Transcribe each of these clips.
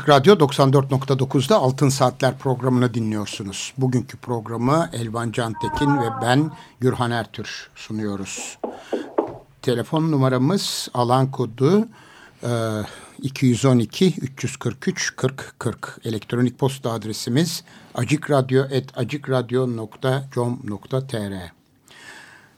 Açık Radyo 94.9'da Altın Saatler programını dinliyorsunuz. Bugünkü programı Elvan Cantekin ve ben Gürhan Ertür sunuyoruz. Telefon numaramız alan kodu e, 212 343 40 40. Elektronik posta adresimiz acikradyo.com.tr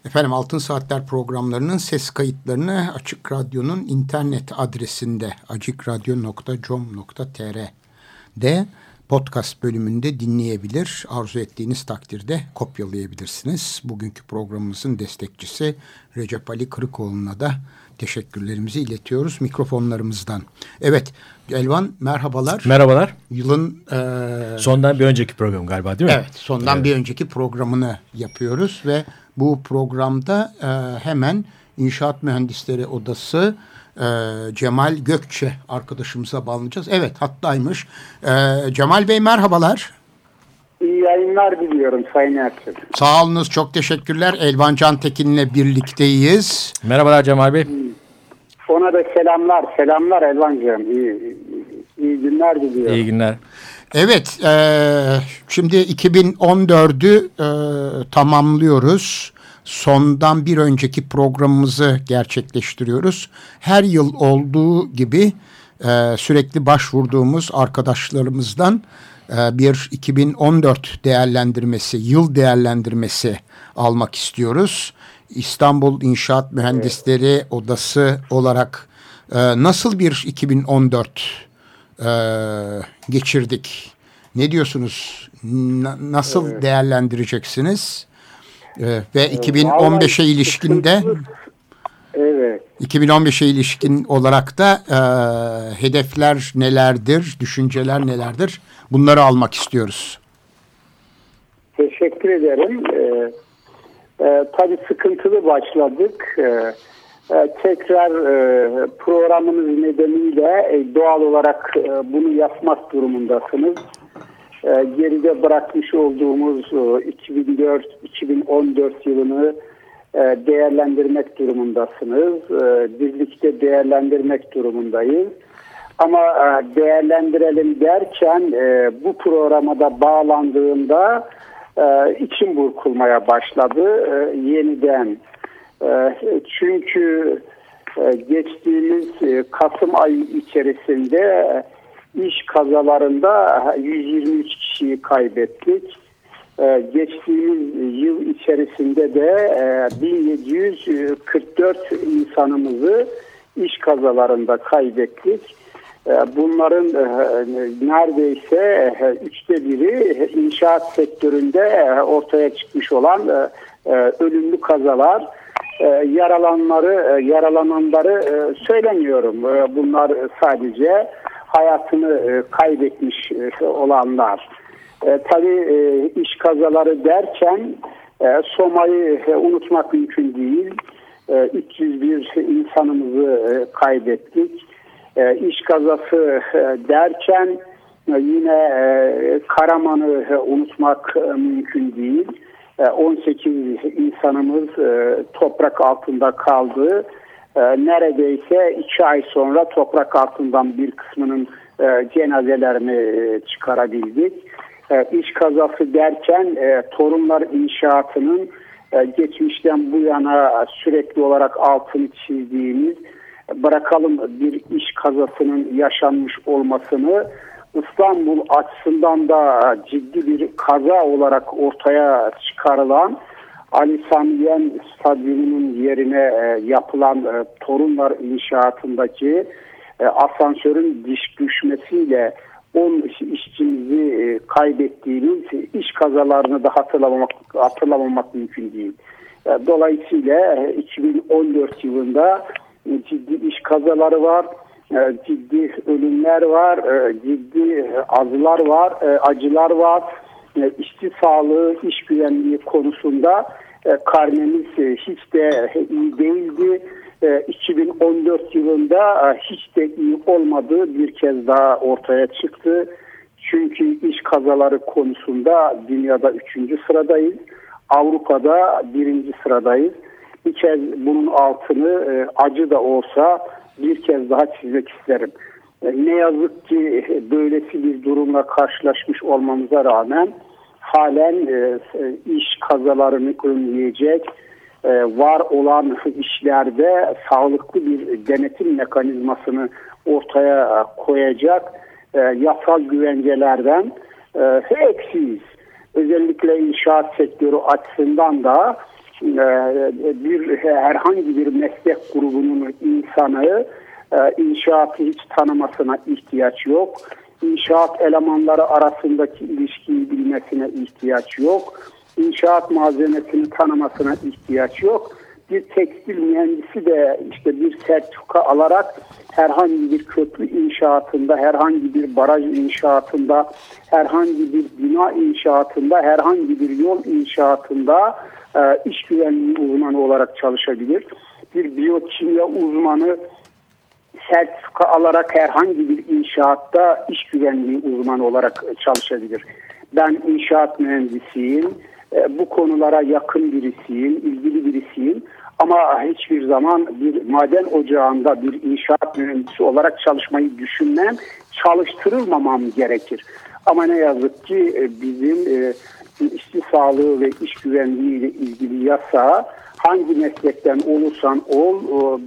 Efendim Altın Saatler programlarının ses kayıtlarını Açık Radyo'nun internet adresinde acikradyo.com.tr'de podcast bölümünde dinleyebilir. Arzu ettiğiniz takdirde kopyalayabilirsiniz. Bugünkü programımızın destekçisi Recep Ali Kırıkoğlu'na da teşekkürlerimizi iletiyoruz mikrofonlarımızdan. Evet Elvan merhabalar. Merhabalar. Yılın... E... Sondan bir önceki program galiba değil mi? Evet sondan evet. bir önceki programını yapıyoruz ve bu programda e, hemen İnşaat Mühendisleri Odası e, Cemal Gökçe arkadaşımıza bağlanacağız. Evet hattaymış. E, Cemal Bey merhabalar. İyi yayınlar diliyorum Sayın Ertuğrul. Sağ olunuz çok teşekkürler. Elvan Cantekin'le birlikteyiz. Merhabalar Cemal Bey. Ona da selamlar. Selamlar Elvan'cığım. İyi, iyi günler diliyorum. İyi günler. Evet, e, şimdi 2014'ü e, tamamlıyoruz. Sondan bir önceki programımızı gerçekleştiriyoruz. Her yıl olduğu gibi e, sürekli başvurduğumuz arkadaşlarımızdan e, bir 2014 değerlendirmesi, yıl değerlendirmesi almak istiyoruz. İstanbul İnşaat Mühendisleri Odası olarak e, nasıl bir 2014 e, geçirdik. Ne diyorsunuz? Na, nasıl evet. değerlendireceksiniz? E, ve 2015'e ilişkinde Evet. 2015'e ilişkin olarak da e, hedefler nelerdir, düşünceler nelerdir? Bunları almak istiyoruz. Teşekkür ederim. Ee, e, tabii sıkıntılı başladık. Ee, tekrar e, programınız nedeniyle e, doğal olarak bunu yapmak durumundasınız. Geride bırakmış olduğumuz 2004-2014 yılını değerlendirmek durumundasınız. Birlikte değerlendirmek durumundayız. Ama değerlendirelim derken bu programa da bağlandığında içim burkulmaya başladı. Yeniden ee, çünkü e, geçtiğimiz e, Kasım ayı içerisinde e, iş kazalarında 123 kişiyi kaybettik. Geçtiğimiz yıl içerisinde de 1744 insanımızı iş kazalarında kaybettik. Bunların neredeyse üçte biri inşaat sektöründe ortaya çıkmış olan ölümlü kazalar. E, yaralanları, e, yaralananları e, söylemiyorum. Bunlar sadece hayatını kaybetmiş olanlar. Tabii iş kazaları derken Soma'yı unutmak mümkün değil. 301 insanımızı kaybettik. İş kazası derken yine Karaman'ı unutmak mümkün değil. 18 e, insanımız e, toprak altında kaldı. E, neredeyse iki ay sonra toprak altından bir kısmının cenazelerini çıkarabildik. İş kazası derken torunlar inşaatının geçmişten bu yana sürekli olarak altını çizdiğimiz bırakalım bir iş kazasının yaşanmış olmasını İstanbul açısından da ciddi bir kaza olarak ortaya çıkarılan Ali Sami Stadyumu'nun yerine e, yapılan e, Torunlar inşaatındaki e, asansörün diş düşmesiyle 10 işçimizi kaybettiğimiz iş kazalarını da hatırlamamak, hatırlamamak mümkün değil. Dolayısıyla 2014 yılında ciddi iş kazaları var. E, ciddi ölümler var, e, ciddi azılar var, e, acılar var. İşçi sağlığı, iş güvenliği konusunda e, karnemiz e, hiç de iyi değildi. 2014 yılında hiç de iyi olmadığı bir kez daha ortaya çıktı. Çünkü iş kazaları konusunda dünyada üçüncü sıradayız. Avrupa'da birinci sıradayız. Bir kez bunun altını acı da olsa bir kez daha çizmek isterim. Ne yazık ki böylesi bir durumla karşılaşmış olmamıza rağmen halen e, iş kazalarını önleyecek e, var olan işlerde sağlıklı bir denetim mekanizmasını ortaya koyacak e, yasal güvencelerden eksiyiz. Özellikle inşaat sektörü açısından da bir herhangi bir meslek grubunun insanı inşaatı hiç tanımasına ihtiyaç yok inşaat elemanları arasındaki ilişkiyi bilmesine ihtiyaç yok. İnşaat malzemesini tanımasına ihtiyaç yok. Bir tekstil mühendisi de işte bir sertifika alarak herhangi bir köprü inşaatında, herhangi bir baraj inşaatında, herhangi bir bina inşaatında, herhangi bir yol inşaatında e, iş güvenliği uzmanı olarak çalışabilir. Bir biyokimya uzmanı sertifika alarak herhangi bir inşaatta iş güvenliği uzmanı olarak çalışabilir. Ben inşaat mühendisiyim, e, bu konulara yakın birisiyim, ilgili birisiyim. Ama hiçbir zaman bir maden ocağında bir inşaat mühendisi olarak çalışmayı düşünmem, çalıştırılmamam gerekir. Ama ne yazık ki e, bizim e, işçi sağlığı ve iş güvenliği ile ilgili yasa hangi meslekten olursan ol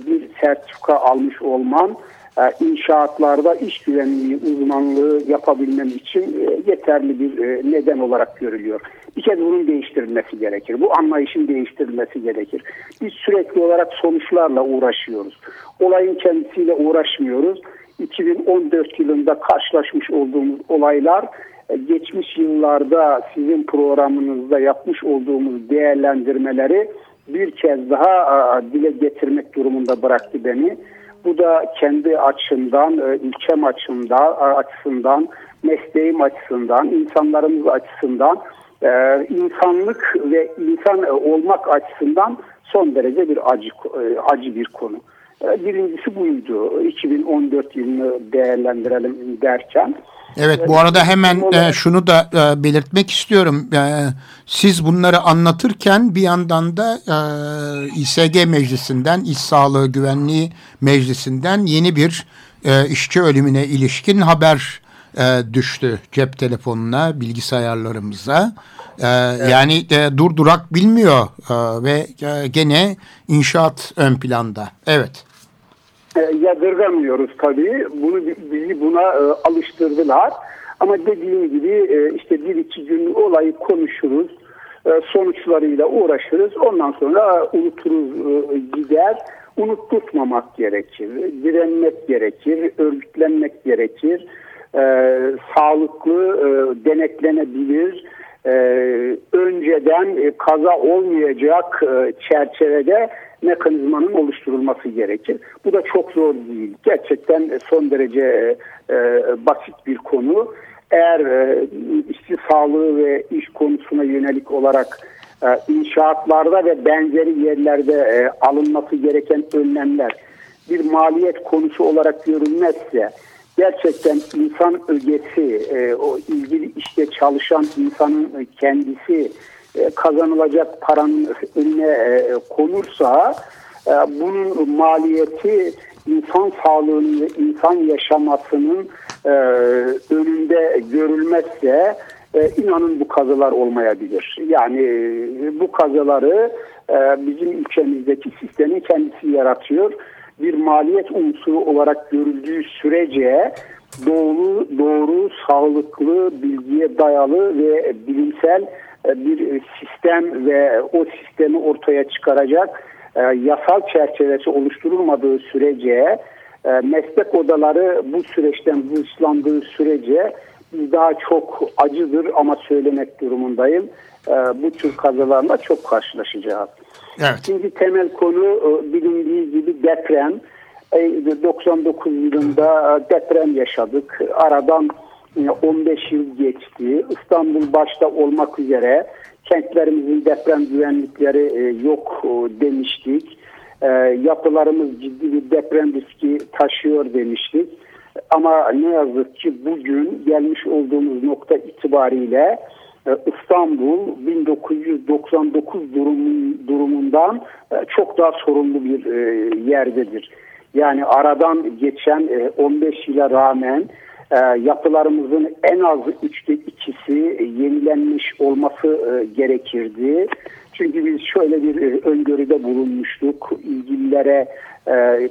bir sertifika almış olman e, inşaatlarda iş güvenliği uzmanlığı yapabilmem için e, yeterli bir e, neden olarak görülüyor. Bir kez bunun değiştirilmesi gerekir. Bu anlayışın değiştirilmesi gerekir. Biz sürekli olarak sonuçlarla uğraşıyoruz. Olayın kendisiyle uğraşmıyoruz. 2014 yılında karşılaşmış olduğumuz olaylar geçmiş yıllarda sizin programınızda yapmış olduğumuz değerlendirmeleri bir kez daha dile getirmek durumunda bıraktı beni. Bu da kendi açımdan, e, ülkem açımdan, açısından, mesleğim açısından, insanlarımız açısından, e, insanlık ve insan olmak açısından son derece bir acı e, acı bir konu. Birincisi buydu. 2014 yılını değerlendirelim derken. Evet bu arada hemen e, şunu da e, belirtmek istiyorum. E, siz bunları anlatırken bir yandan da e, İSG Meclisi'nden, İş Sağlığı Güvenliği Meclisi'nden yeni bir e, işçi ölümüne ilişkin haber e, düştü cep telefonuna, bilgisayarlarımıza. E, evet. Yani e, durdurak bilmiyor e, ve e, gene inşaat ön planda. Evet. E, yadırgamıyoruz tabii. Bunu bizi buna e, alıştırdılar. Ama dediğim gibi e, işte bir iki gün olayı konuşuruz. E, sonuçlarıyla uğraşırız. Ondan sonra unuturuz e, gider. Unutturmamak gerekir. Direnmek gerekir. Örgütlenmek gerekir. E, sağlıklı e, denetlenebilir. E, önceden e, kaza olmayacak e, çerçevede mekanizmanın oluşturulması gerekir. Bu da çok zor değil. Gerçekten son derece e, basit bir konu. Eğer e, işçi sağlığı ve iş konusuna yönelik olarak e, inşaatlarda ve benzeri yerlerde e, alınması gereken önlemler bir maliyet konusu olarak görülmezse gerçekten insan ögesi, e, o ilgili işte çalışan insanın kendisi e, kazanılacak paranın önüne e, konursa e, bunun maliyeti insan sağlığının insan yaşamasının önünde görülmezse inanın bu kazalar olmayabilir. Yani bu kazaları bizim ülkemizdeki sistemin kendisi yaratıyor. Bir maliyet unsuru olarak görüldüğü sürece doğru, doğru, sağlıklı, bilgiye dayalı ve bilimsel e, bir sistem ve o sistemi ortaya çıkaracak e, yasal çerçevesi oluşturulmadığı sürece e, meslek odaları bu süreçten dışlandığı sürece biz daha çok acıdır ama söylemek durumundayım. Bu tür kazalarla çok karşılaşacağız. Evet. Şimdi temel konu bilindiği gibi deprem. 99 yılında deprem yaşadık. Aradan 15 yıl geçti. İstanbul başta olmak üzere Kentlerimizin deprem güvenlikleri e, yok e, demiştik. E, yapılarımız ciddi bir deprem riski taşıyor demiştik. Ama ne yazık ki bugün gelmiş olduğumuz nokta itibariyle İstanbul 1999 durumun, durumundan çok daha sorumlu bir yerdedir. Yani aradan geçen 15 yıla rağmen yapılarımızın en az üçte ikisi yenilenmiş olması gerekirdi. Çünkü biz şöyle bir öngörüde bulunmuştuk. İlgililere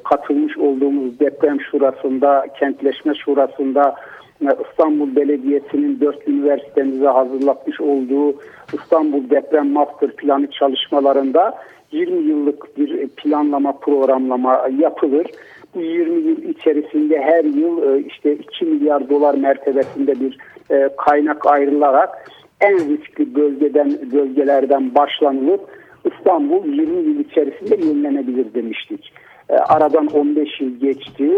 katılmış olduğumuz deprem şurasında, kentleşme şurasında İstanbul Belediyesi'nin dört üniversitemize hazırlatmış olduğu İstanbul Deprem Master Planı çalışmalarında 20 yıllık bir planlama programlama yapılır. Bu 20 yıl içerisinde her yıl e, işte 2 milyar dolar mertebesinde bir e, kaynak ayrılarak en riskli bölgeden bölgelerden başlanılıp İstanbul 20 yıl içerisinde yenilenebilir demiştik. E, aradan 15 yıl geçti.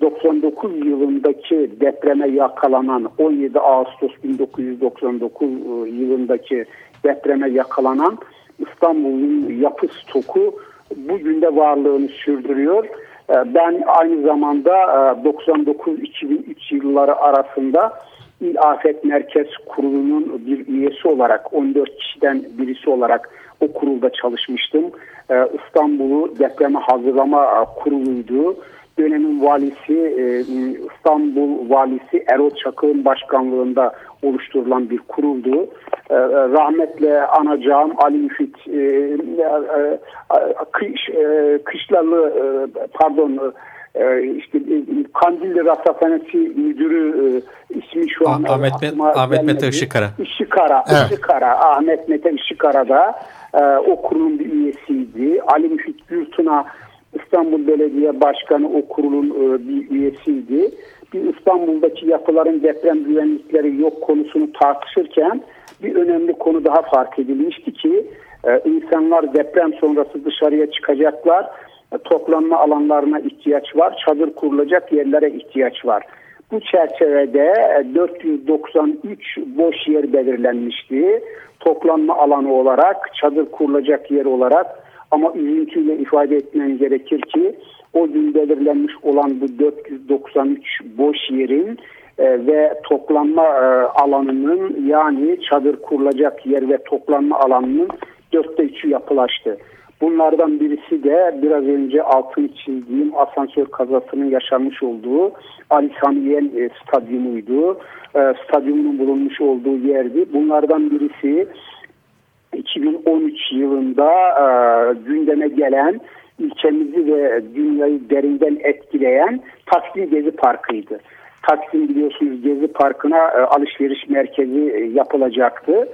99 yılındaki depreme yakalanan 17 Ağustos 1999 e, yılındaki depreme yakalanan İstanbul'un yapı stoku bugün de varlığını sürdürüyor. E, ben aynı zamanda 99-2003 e, yılları arasında İl Afet Merkez Kurulu'nun bir üyesi olarak 14 kişiden birisi olarak o kurulda çalışmıştım. İstanbul'u depreme hazırlama kuruluydu dönemin valisi e, İstanbul valisi Erol Çakır'ın başkanlığında oluşturulan bir kuruldu. E, rahmetle anacağım Ali Müfit e, kış, Kışlalı pardon işte Kandilli Rasathanesi müdürü ismi şu an Ahmet, Ahmet Mete Işıkara. Işıkara, evet. Işıkara, Ahmet Mete Işıkara da o kurulun bir üyesiydi. Ali Müfit Gürtuna İstanbul Belediye Başkanı o kurulun e, bir üyesiydi. Bir İstanbul'daki yapıların deprem güvenlikleri yok konusunu tartışırken bir önemli konu daha fark edilmişti ki e, insanlar deprem sonrası dışarıya çıkacaklar. E, toplanma alanlarına ihtiyaç var. Çadır kurulacak yerlere ihtiyaç var. Bu çerçevede 493 boş yer belirlenmişti. Toplanma alanı olarak, çadır kurulacak yer olarak ama üzüntüyle ifade etmem gerekir ki o gün belirlenmiş olan bu 493 boş yerin e, ve toplanma e, alanının yani çadır kurulacak yer ve toplanma alanının dörtte üçü yapılaştı. Bunlardan birisi de biraz önce altın çizdiğim asansör kazasının yaşanmış olduğu Ali Samiyen e, stadyumuydu. E, stadyumun bulunmuş olduğu yerdi. Bunlardan birisi 2013 yılında e, gündeme gelen ülkemizi ve dünyayı derinden etkileyen Taksim Gezi Parkı'ydı. Taksim biliyorsunuz Gezi Parkı'na e, alışveriş merkezi e, yapılacaktı.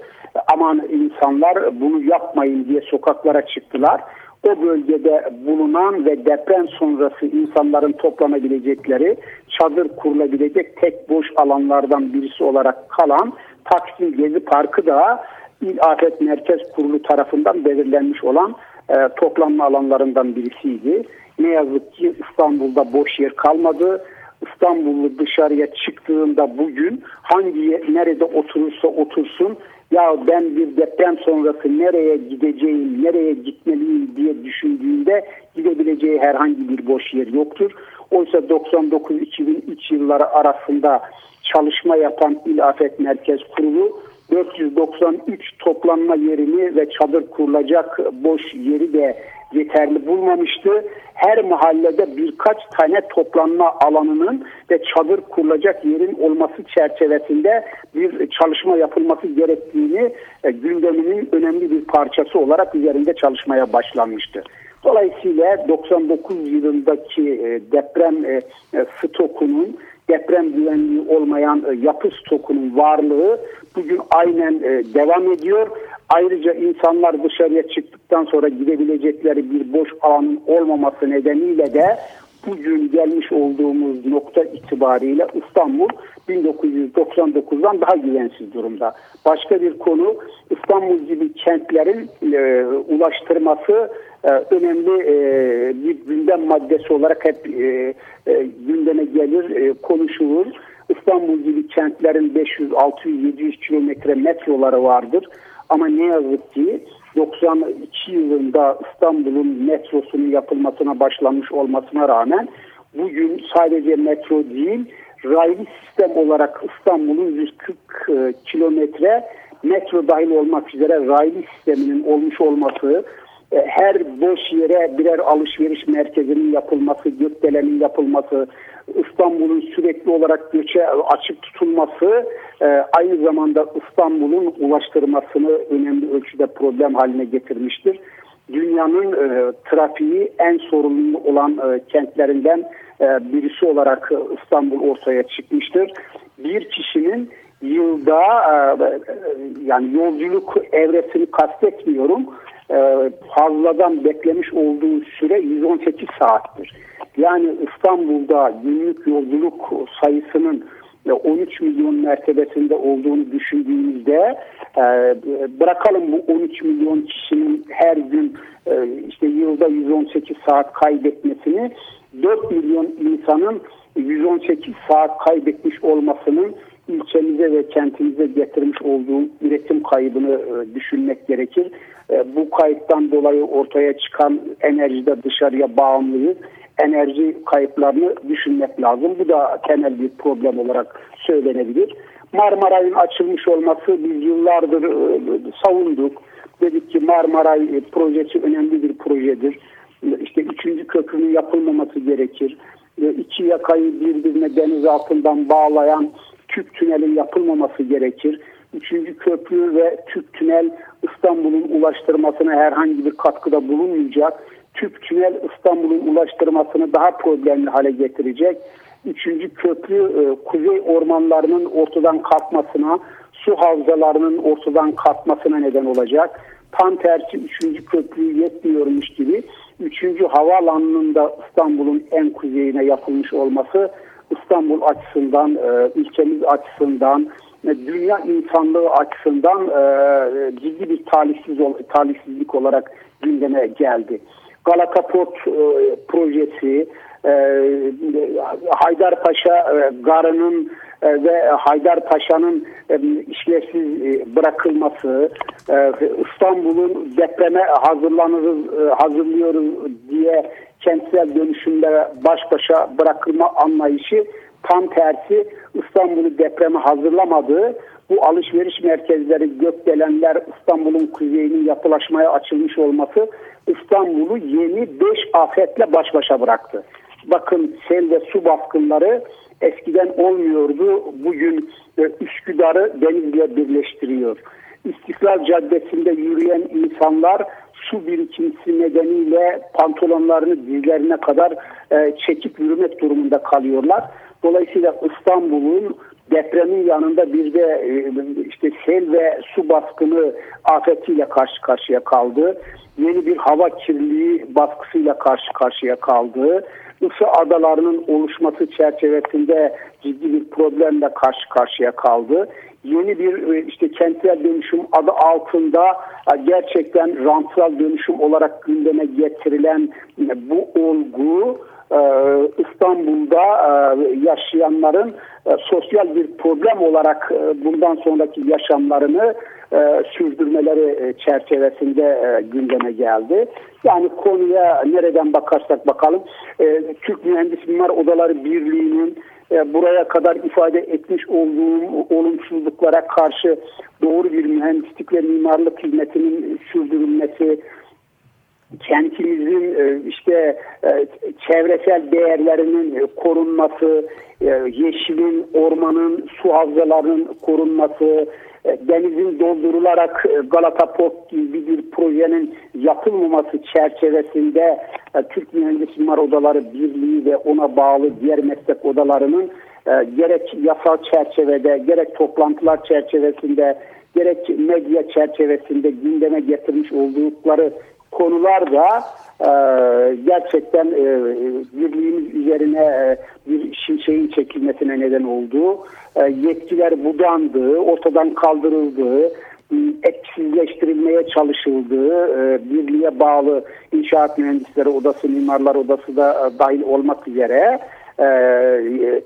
Aman insanlar bunu yapmayın diye sokaklara çıktılar. O bölgede bulunan ve deprem sonrası insanların toplanabilecekleri çadır kurulabilecek tek boş alanlardan birisi olarak kalan Taksim Gezi Parkı da İl Afet Merkez Kurulu tarafından belirlenmiş olan e, toplanma alanlarından birisiydi. Ne yazık ki İstanbul'da boş yer kalmadı. İstanbullu dışarıya çıktığında bugün hangi nerede oturursa otursun ya ben bir deprem sonrası nereye gideceğim, nereye gitmeliyim diye düşündüğünde gidebileceği herhangi bir boş yer yoktur. Oysa 99-2003 yılları arasında çalışma yapan İl Afet Merkez Kurulu 493 toplanma yerini ve çadır kurulacak boş yeri de yeterli bulmamıştı. Her mahallede birkaç tane toplanma alanının ve çadır kurulacak yerin olması çerçevesinde bir çalışma yapılması gerektiğini e, gündeminin önemli bir parçası olarak üzerinde çalışmaya başlanmıştı. Dolayısıyla 99 yılındaki e, deprem e, stokunun deprem güvenliği olmayan e, yapı stokunun varlığı bugün aynen e, devam ediyor. Ayrıca insanlar dışarıya çıktıktan sonra gidebilecekleri bir boş alan olmaması nedeniyle de bugün gelmiş olduğumuz nokta itibariyle İstanbul 1999'dan daha güvensiz durumda. Başka bir konu İstanbul gibi kentlerin e, ulaştırması önemli e, bir gündem maddesi olarak hep e, e, gündeme gelir, konuşulur. İstanbul gibi kentlerin 500, 600, 700 kilometre metroları vardır. Ama ne yazık ki 92 yılında İstanbul'un metrosunun yapılmasına başlanmış olmasına rağmen bugün sadece metro değil raylı sistem olarak İstanbul'un 140 e, kilometre metro dahil olmak üzere raylı sisteminin olmuş olması her boş yere birer alışveriş merkezinin yapılması, gökdelenin yapılması, İstanbul'un sürekli olarak göçe açık tutulması e, aynı zamanda İstanbul'un ulaştırmasını önemli ölçüde problem haline getirmiştir. Dünyanın e, trafiği en sorunlu olan e, kentlerinden e, birisi olarak İstanbul ortaya çıkmıştır. Bir kişinin yılda e, yani yolculuk evresini kastetmiyorum e, fazladan beklemiş olduğu süre 118 saattir. Yani İstanbul'da günlük yolculuk sayısının 13 milyon mertebesinde olduğunu düşündüğümüzde e, bırakalım bu 13 milyon kişinin her gün e, işte yılda 118 saat kaybetmesini 4 milyon insanın 118 saat kaybetmiş olmasının ilçemize ve kentimize getirmiş olduğu üretim kaybını e, düşünmek gerekir. E, bu kayıptan dolayı ortaya çıkan enerjide dışarıya bağımlıyız. Enerji kayıplarını düşünmek lazım. Bu da temel bir problem olarak söylenebilir. Marmaray'ın açılmış olması biz yıllardır e, savunduk. Dedik ki Marmaray projesi önemli bir projedir. İşte üçüncü köprünün yapılmaması gerekir. İki yakayı birbirine deniz altından bağlayan tüp tünelin yapılmaması gerekir. Üçüncü köprü ve tüp tünel İstanbul'un ulaştırmasına herhangi bir katkıda bulunmayacak. Tüp tünel İstanbul'un ulaştırmasını daha problemli hale getirecek. Üçüncü köprü e, kuzey ormanlarının ortadan kalkmasına, su havzalarının ortadan kalkmasına neden olacak. Tam tersi üçüncü köprüyü yetmiyormuş gibi üçüncü havaalanının da İstanbul'un en kuzeyine yapılmış olması İstanbul açısından, e, ülkemiz açısından, e, dünya insanlığı açısından e, ciddi bir talihsiz, talihsizlik olarak gündeme geldi. Galata Port e, projesi, e, Haydarpaşa e, garının e, ve Haydarpaşa'nın e, işlevsiz e, bırakılması, e, İstanbul'un depreme hazırlanırız, e, hazırlıyoruz diye kentsel dönüşümlere baş başa bırakılma anlayışı tam tersi İstanbul'u depreme hazırlamadığı bu alışveriş merkezleri gökdelenler İstanbul'un kuzeyinin yapılaşmaya açılmış olması İstanbul'u yeni beş afetle baş başa bıraktı. Bakın sel ve su baskınları eskiden olmuyordu. Bugün e, Üsküdar'ı denizle birleştiriyor. İstiklal Caddesi'nde yürüyen insanlar su birikintisi nedeniyle pantolonlarını dizlerine kadar e, çekip yürümek durumunda kalıyorlar. Dolayısıyla İstanbul'un depremin yanında bir de e, işte sel ve su baskını afetiyle karşı karşıya kaldı. Yeni bir hava kirliliği baskısıyla karşı karşıya kaldı. Isı adalarının oluşması çerçevesinde ciddi bir problemle karşı karşıya kaldı yeni bir e, işte kentsel dönüşüm adı altında e, gerçekten rantsal dönüşüm olarak gündeme getirilen e, bu olgu İstanbul'da yaşayanların sosyal bir problem olarak bundan sonraki yaşamlarını sürdürmeleri çerçevesinde gündeme geldi. Yani konuya nereden bakarsak bakalım Türk Mühendis Mimar Odaları Birliği'nin buraya kadar ifade etmiş olduğum olumsuzluklara karşı doğru bir mühendislik ve mimarlık hizmetinin sürdürülmesi, kentimizin e, işte e, çevresel değerlerinin korunması, yeşilin, ormanın, su havzalarının korunması, e, denizin doldurularak e, Galata Port gibi bir projenin yapılmaması çerçevesinde e, Türk Mühendis Mimar Odaları Birliği ve ona bağlı diğer meslek odalarının gerek yasal çerçevede gerek toplantılar çerçevesinde gerek medya çerçevesinde gündeme getirmiş oldukları konular da gerçekten birliğimiz üzerine bir şimşeğin çekilmesine neden oldu. E, yetkiler budandığı, ortadan kaldırıldığı, etkisizleştirilmeye çalışıldığı e, birliğe bağlı inşaat mühendisleri odası, mimarlar odası da e, dahil olmak üzere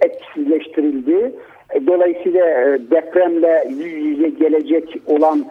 etkisizleştirildi. Dolayısıyla depremle yüz yüze gelecek olan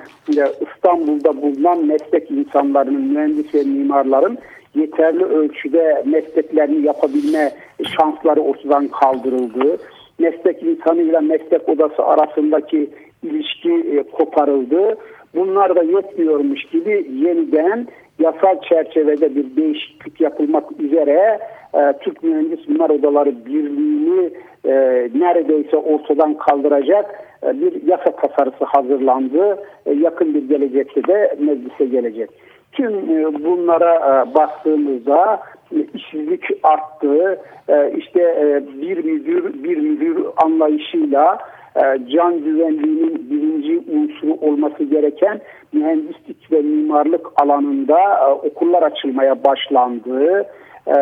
İstanbul'da bulunan meslek insanlarının, mühendis ve mimarların yeterli ölçüde mesleklerini yapabilme şansları ortadan kaldırıldı. Meslek insanıyla meslek odası arasındaki ilişki koparıldı. Bunlar da yetmiyormuş gibi yeniden yasal çerçevede bir değişiklik yapılmak üzere e, Türk Mühendis Mimar Odaları Birliği'ni e, neredeyse ortadan kaldıracak e, bir yasa tasarısı hazırlandı. E, yakın bir gelecekte de meclise gelecek. Tüm e, bunlara e, baktığımızda e, işsizlik arttı. E, işte e, bir müdür bir müdür anlayışıyla e, can güvenliğinin birinci unsuru olması gereken mühendislik ve mimarlık alanında e, okullar açılmaya başlandı. E,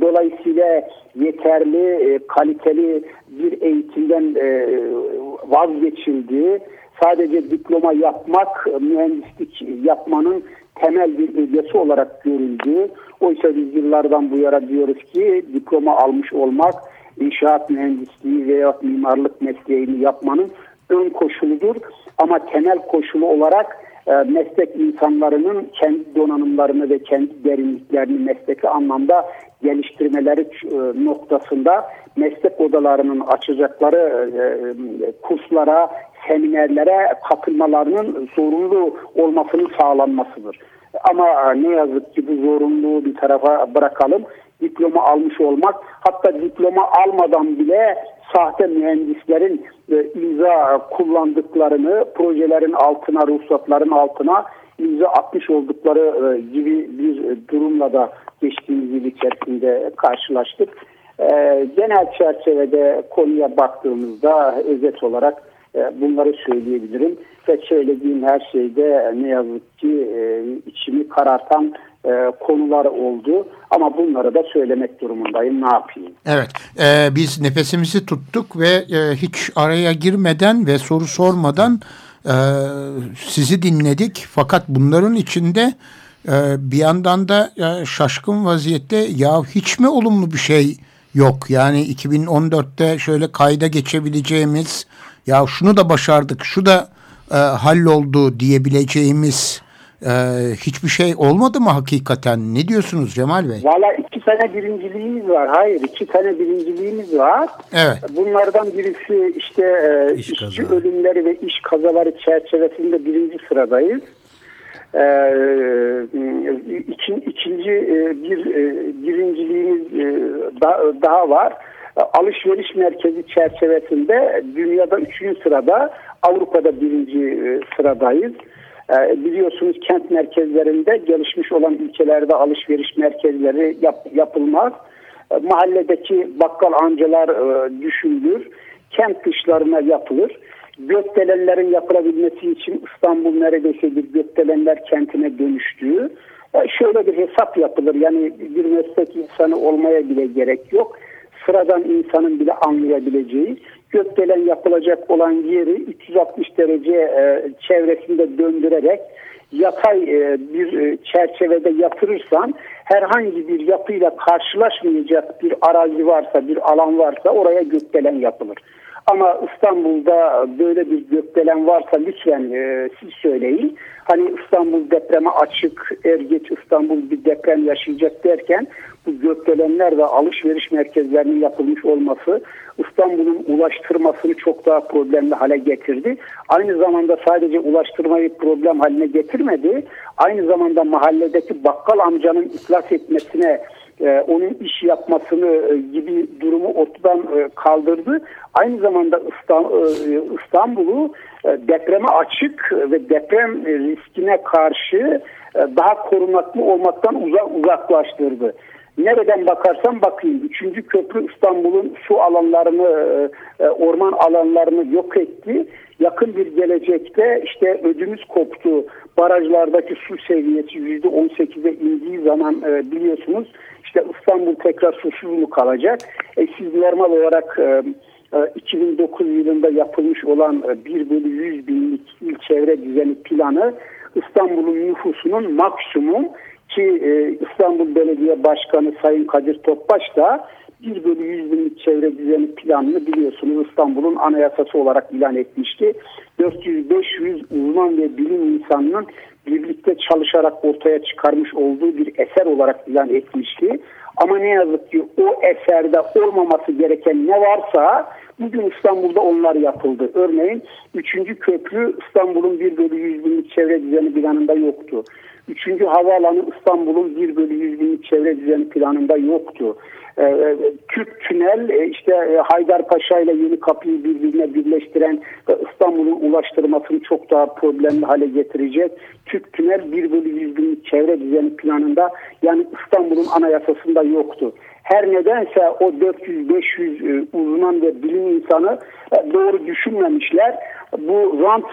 dolayısıyla yeterli, kaliteli bir eğitimden vazgeçildi. Sadece diploma yapmak, mühendislik yapmanın temel bir ögesi olarak görüldü. Oysa biz yıllardan bu yana diyoruz ki diploma almış olmak inşaat mühendisliği veya mimarlık mesleğini yapmanın ön koşuludur. Ama temel koşulu olarak e, meslek insanlarının kendi donanımlarını ve kendi derinliklerini mesleki anlamda geliştirmeleri e, noktasında meslek odalarının açacakları e, kurslara, seminerlere katılmalarının zorunlu olmasının sağlanmasıdır. Ama ne yazık ki bu zorunluluğu bir tarafa bırakalım diploma almış olmak hatta diploma almadan bile sahte mühendislerin e, imza kullandıklarını projelerin altına ruhsatların altına imza atmış oldukları e, gibi bir durumla da geçtiğimiz yıl içerisinde karşılaştık. E, genel çerçevede konuya baktığımızda özet olarak e, bunları söyleyebilirim ve söylediğim her şeyde ne yazık ki e, içimi karartan e, konular oldu. Ama bunları da söylemek durumundayım. Ne yapayım? Evet. E, biz nefesimizi tuttuk ve e, hiç araya girmeden ve soru sormadan e, sizi dinledik. Fakat bunların içinde e, bir yandan da e, şaşkın vaziyette ya hiç mi olumlu bir şey yok? Yani 2014'te şöyle kayda geçebileceğimiz ya şunu da başardık, şu da e, halloldu diyebileceğimiz ee, hiçbir şey olmadı mı hakikaten? Ne diyorsunuz Cemal Bey? Valla iki tane birinciliğimiz var. Hayır iki tane birinciliğimiz var. Evet. Bunlardan birisi işte e, iş işçi kaza. ölümleri ve iş kazaları çerçevesinde birinci sıradayız. Ee, ikin, ikinci e, bir e, birinciliğimiz e, da, daha var. Alışveriş merkezi çerçevesinde dünyada üçüncü sırada, Avrupa'da birinci e, sıradayız. Ee, biliyorsunuz kent merkezlerinde gelişmiş olan ülkelerde alışveriş merkezleri yap, yapılmaz. Ee, mahalledeki bakkal amcalar e, düşünülür. Kent dışlarına yapılır. Gökdelenlerin yapılabilmesi için İstanbul neredeyse bir gökdelenler kentine dönüştüğü. E, şöyle bir hesap yapılır. Yani bir meslek insanı olmaya bile gerek yok. Sıradan insanın bile anlayabileceği gökdelen yapılacak olan yeri 360 derece e, çevresinde döndürerek yatay e, bir e, çerçevede yatırırsan herhangi bir yapıyla karşılaşmayacak bir arazi varsa, bir alan varsa oraya gökdelen yapılır. Ama İstanbul'da böyle bir gökdelen varsa lütfen e, siz söyleyin. Hani İstanbul depreme açık, er geç İstanbul bir deprem yaşayacak derken gökdelenler ve alışveriş merkezlerinin yapılmış olması İstanbul'un ulaştırmasını çok daha problemli hale getirdi. Aynı zamanda sadece ulaştırmayı problem haline getirmedi. Aynı zamanda mahalledeki bakkal amcanın iflas etmesine e, onun iş yapmasını e, gibi durumu ortadan e, kaldırdı. Aynı zamanda İstanbul'u depreme açık ve deprem riskine karşı daha korunaklı olmaktan uzaklaştırdı. Nereden bakarsam bakayım. Üçüncü köprü İstanbul'un su alanlarını, orman alanlarını yok etti. Yakın bir gelecekte işte ödümüz koptu. Barajlardaki su seviyesi %18'e indiği zaman biliyorsunuz işte İstanbul tekrar susuz mu kalacak? E, siz normal olarak e, 2009 e, yılında yapılmış olan 1 e, bölü 100 binlik il çevre düzeni planı İstanbul'un nüfusunun maksimum ki e, İstanbul Belediye Başkanı Sayın Kadir Topbaş da 1 bölü 100 binlik çevre düzeni planını biliyorsunuz İstanbul'un anayasası olarak ilan etmişti. 400-500 uzman ve bilim insanının birlikte çalışarak ortaya çıkarmış olduğu bir eser olarak ilan etmişti. Ama ne yazık ki o eserde olmaması gereken ne varsa bugün İstanbul'da onlar yapıldı. Örneğin 3. köprü İstanbul'un 1 bölü 100 binlik çevre düzeni planında yoktu. 3. havaalanı İstanbul'un 1 bölü 100 binlik çevre düzeni planında yoktu. Ee, Kürt Tünel e, işte e, Haydarpaşa ile Yeni Kapı'yı birbirine birleştiren İstanbul'un ulaştırmasını çok daha problemli hale getirecek. Türk Tünel 1 bölü 100 binlik çevre düzeni planında yani İstanbul'un anayasasında yoktu. Her nedense o 400-500 e, uzman ve bilim insanı doğru düşünmemişler. Bu rant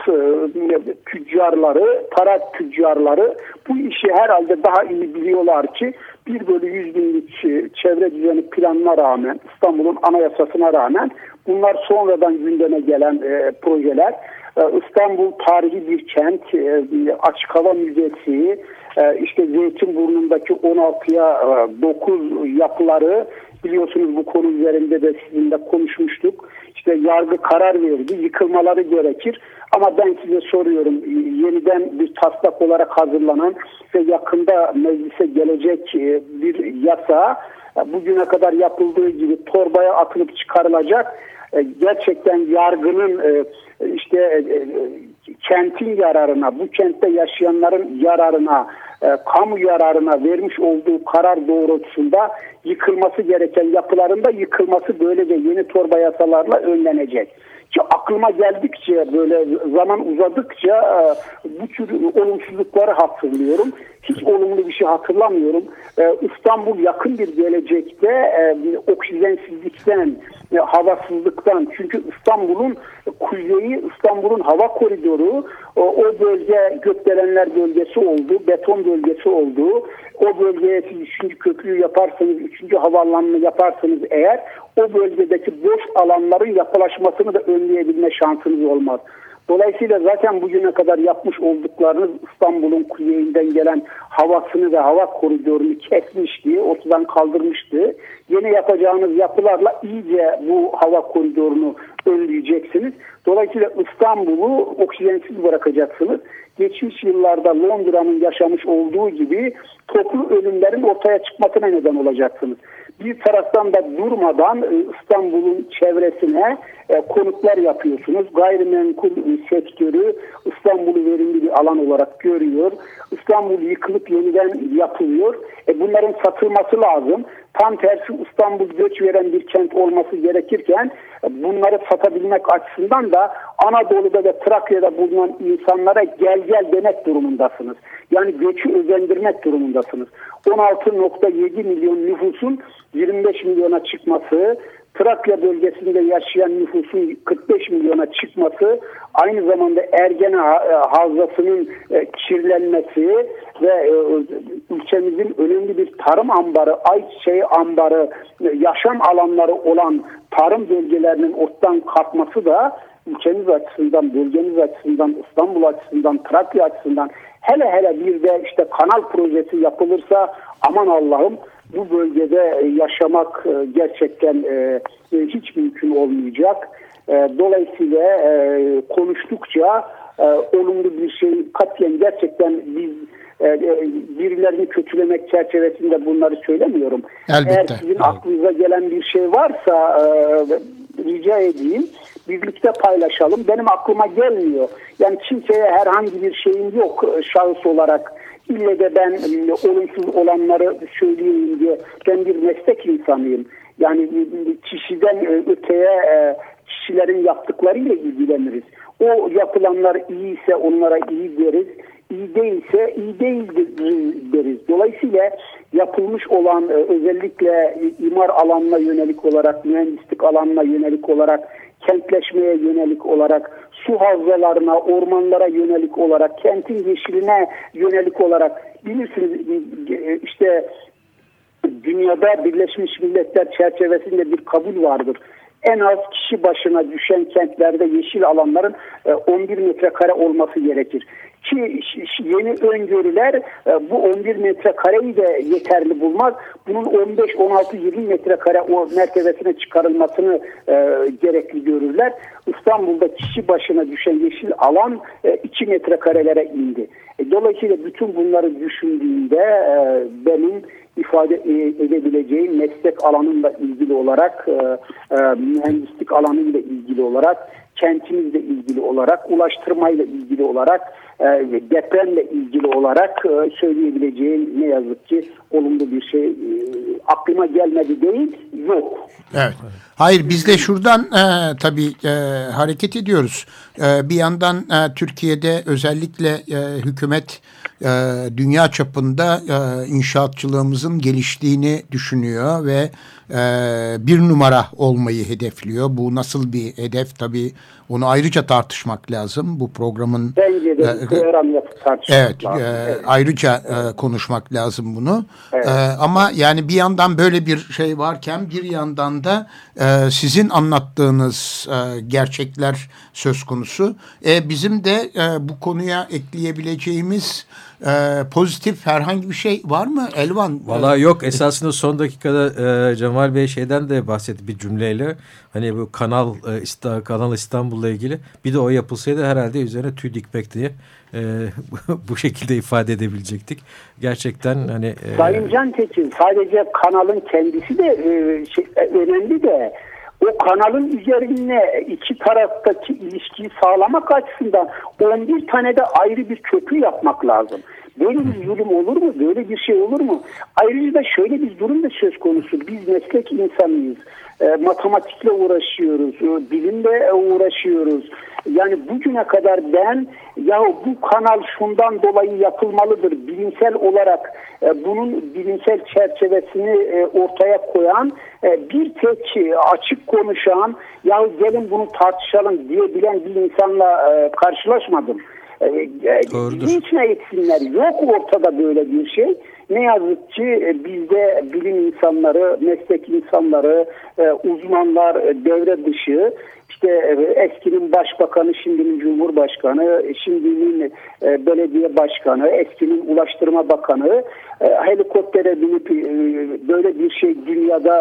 tüccarları, para tüccarları bu işi herhalde daha iyi biliyorlar ki 1 bölü 100 binlik çevre düzeni planına rağmen İstanbul'un anayasasına rağmen bunlar sonradan gündeme gelen e, projeler. E, İstanbul tarihi bir kent, e, açık hava müzesi, e, işte Zeytinburnu'ndaki 16'ya e, 9 yapıları biliyorsunuz bu konu üzerinde de sizinle konuşmuştuk. İşte yargı karar verdi, yıkılmaları gerekir. Ama ben size soruyorum yeniden bir taslak olarak hazırlanan ve yakında meclise gelecek e, bir yasa e, bugüne kadar yapıldığı gibi torbaya atılıp çıkarılacak. E, gerçekten yargının işte kentin yararına, bu kentte yaşayanların yararına, kamu yararına vermiş olduğu karar doğrultusunda yıkılması gereken yapıların da yıkılması böylece yeni torba yasalarla önlenecek ki aklıma geldikçe böyle zaman uzadıkça e, bu tür olumsuzlukları hatırlıyorum. Hiç olumlu bir şey hatırlamıyorum. E, İstanbul yakın bir gelecekte e, oksijensizlikten, havasızlıktan çünkü İstanbul'un kuzeyi, İstanbul'un hava koridoru o bölge gökdelenler bölgesi oldu, beton bölgesi oldu. O bölgeye siz üçüncü köprüyü yaparsanız, üçüncü havaalanını yaparsanız eğer o bölgedeki boş alanların yapılaşmasını da önleyebilme şansınız olmaz. Dolayısıyla zaten bugüne kadar yapmış olduklarınız İstanbul'un kuzeyinden gelen havasını ve hava koridorunu kesmişti, ortadan kaldırmıştı. Yeni yapacağınız yapılarla iyice bu hava koridorunu önleyeceksiniz. Dolayısıyla İstanbul'u oksijensiz bırakacaksınız. Geçmiş yıllarda Londra'nın yaşamış olduğu gibi toplu ölümlerin ortaya çıkmasına neden olacaksınız bir taraftan da durmadan e, İstanbul'un çevresine e, konutlar yapıyorsunuz. Gayrimenkul sektörü İstanbul'u verimli bir alan olarak görüyor. İstanbul yıkılıp yeniden yapılıyor. E bunların satılması lazım. Tam tersi İstanbul göç veren bir kent olması gerekirken e, bunları satabilmek açısından da Anadolu'da ve Trakya'da bulunan insanlara gel gel demek durumundasınız. Yani göçü özendirmek durumundasınız. 16.7 milyon nüfusun 25 milyona çıkması, Trakya bölgesinde yaşayan nüfusun 45 milyona çıkması, aynı zamanda Ergene e, Havzası'nın e, kirlenmesi ve e, ülkemizin önemli bir tarım ambarı, ayçiçeği ambarı, yaşam alanları olan tarım bölgelerinin ortadan kalkması da ülkemiz açısından, bölgemiz açısından, İstanbul açısından, Trakya açısından hele hele bir de işte kanal projesi yapılırsa aman Allah'ım bu bölgede e, yaşamak e, gerçekten e, hiç mümkün olmayacak. Dolayısıyla konuştukça olumlu bir şey katiyen gerçekten biz birilerini kötülemek çerçevesinde bunları söylemiyorum. Elbette. Eğer sizin aklınıza gelen bir şey varsa rica edeyim birlikte paylaşalım. Benim aklıma gelmiyor. Yani kimseye herhangi bir şeyim yok şahıs olarak İlle de ben e, olumsuz olanları söyleyeyim diye ben bir meslek insanıyım. Yani e, kişiden e, öteye kişilerin yaptıklarıyla ilgileniriz. O yapılanlar iyiyse onlara iyi deriz. İyi değilse iyi değil deriz. Dolayısıyla yapılmış olan özellikle imar alanına yönelik olarak, mühendislik alanına yönelik olarak, kentleşmeye yönelik olarak su havzalarına, ormanlara yönelik olarak, kentin yeşiline yönelik olarak bilirsiniz işte dünyada Birleşmiş Milletler çerçevesinde bir kabul vardır. En az kişi başına düşen kentlerde yeşil alanların 11 e, metrekare olması gerekir. Ki yeni öngörüler e, bu 11 metrekareyi de yeterli bulmaz. Bunun 15, 16, 20 metrekare o mertebesine çıkarılmasını e, gerekli görürler. İstanbul'da kişi başına düşen yeşil alan e, 2 metrekarelere indi. E, dolayısıyla bütün bunları düşündüğünde e, benim ifade e, edebileceğim meslek alanıyla ilgili olarak, e, e, mühendislik alanıyla ilgili olarak, kentimizle ilgili olarak, ulaştırmayla ilgili olarak, depremle ilgili olarak söyleyebileceğim ne yazık ki olumlu bir şey aklıma gelmedi değil, yok. Evet. Hayır biz de şuradan e, tabii e, hareket ediyoruz. E, bir yandan e, Türkiye'de özellikle e, hükümet e, dünya çapında e, inşaatçılığımızın geliştiğini düşünüyor ve e, bir numara olmayı hedefliyor. Bu nasıl bir hedef tabii onu ayrıca tartışmak lazım. Bu programın Bence de e, tartışmak evet, lazım. E, evet. Ayrıca e, konuşmak lazım bunu. Evet. E, ama yani bir yandan böyle bir şey varken bir yandan da e, sizin anlattığınız e, gerçekler söz konusu. E, bizim de e, bu konuya ekleyebileceğimiz e, pozitif herhangi bir şey var mı Elvan? Valla yok esasında son dakikada e, Cemal Bey şeyden de bahsetti bir cümleyle. Hani bu kanal e, Kanal İstanbul'la ilgili bir de o yapılsaydı herhalde üzerine tüy dikmek diye e, bu şekilde ifade edebilecektik. Gerçekten hani... E, Sayın Can Tekin sadece kanalın kendisi de e, şey, e, önemli de o kanalın üzerine iki taraftaki ilişkiyi sağlamak açısından 11 tane de ayrı bir köprü yapmak lazım. Böyle bir zulüm olur mu? Böyle bir şey olur mu? Ayrıca da şöyle bir durum da söz konusu. Biz meslek insanıyız. E, matematikle uğraşıyoruz. E, bilimle uğraşıyoruz. Yani bugüne kadar ben ya bu kanal şundan dolayı yapılmalıdır bilimsel olarak e, bunun bilimsel çerçevesini e, ortaya koyan e, bir tek e, açık konuşan ya gelin bunu tartışalım diyebilen bir insanla e, karşılaşmadım. E, e Doğrudur. etsinler yok ortada böyle bir şey. Ne yazık ki e, bizde bilim insanları, meslek insanları, e, uzmanlar devre dışı işte eskinin başbakanı, şimdinin cumhurbaşkanı, şimdinin belediye başkanı, eskinin ulaştırma bakanı helikoptere binip böyle bir şey dünyada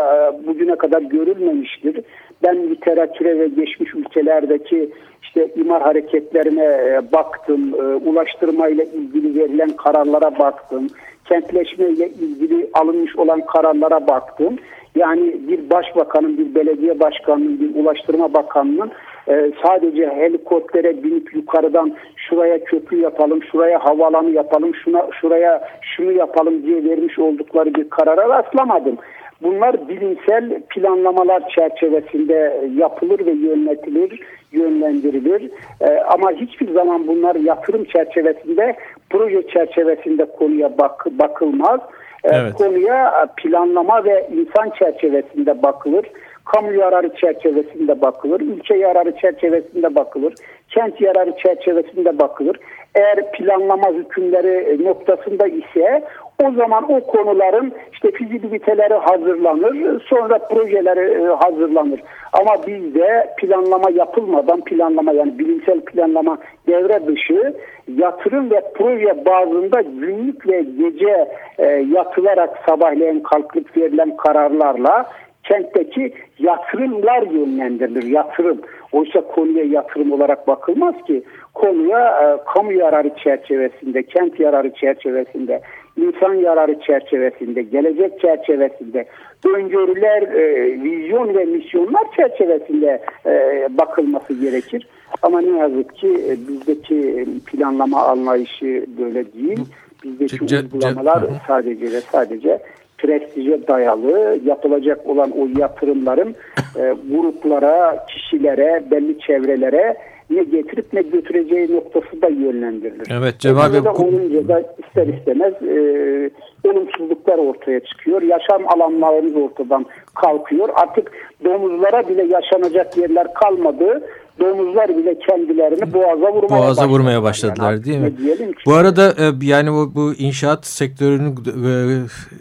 bugüne kadar görülmemiştir. Ben literatüre ve geçmiş ülkelerdeki işte imar hareketlerine baktım, ulaştırmayla ilgili verilen kararlara baktım kentleşmeyle ilgili alınmış olan kararlara baktım. Yani bir başbakanın, bir belediye başkanının, bir ulaştırma bakanının e, sadece helikoptere binip yukarıdan şuraya köprü yapalım, şuraya havalanı yapalım, şuna şuraya şunu yapalım diye vermiş oldukları bir karara rastlamadım. Bunlar bilimsel planlamalar çerçevesinde yapılır ve yönetilir, yönlendirilir. Ee, ama hiçbir zaman bunlar yatırım çerçevesinde, proje çerçevesinde konuya bak, bakılmaz. Ee, evet. Konuya planlama ve insan çerçevesinde bakılır kamu yararı çerçevesinde bakılır, ülke yararı çerçevesinde bakılır, kent yararı çerçevesinde bakılır. Eğer planlama hükümleri noktasında ise o zaman o konuların işte fizibiliteleri hazırlanır, sonra projeleri e, hazırlanır. Ama bizde planlama yapılmadan planlama yani bilimsel planlama devre dışı yatırım ve proje bazında günlük ve gece e, yatılarak sabahleyin kalkıp verilen kararlarla kentteki yatırımlar yönlendirilir. Yatırım. Oysa konuya yatırım olarak bakılmaz ki. Konuya e, kamu yararı çerçevesinde, kent yararı çerçevesinde, insan yararı çerçevesinde, gelecek çerçevesinde, öngörüler, e, vizyon ve misyonlar çerçevesinde e, bakılması gerekir. Ama ne yazık ki e, bizdeki planlama anlayışı böyle değil. Bizdeki C uygulamalar sadece ve sadece prestije dayalı yapılacak olan o yatırımların e, gruplara, kişilere, belli çevrelere ne getirip ne götüreceği noktası da yönlendirilir. Evet Cemal Bey. olunca da ister istemez e, olumsuzluklar ortaya çıkıyor. Yaşam alanlarımız ortadan kalkıyor. Artık domuzlara bile yaşanacak yerler kalmadı. Domuzlar bile kendilerini boğaza vurmaya boğaza başladılar. vurmaya başladılar yani, değil mi? Diyelim ki, Bu arada e, yani bu, bu inşaat sektörünün e,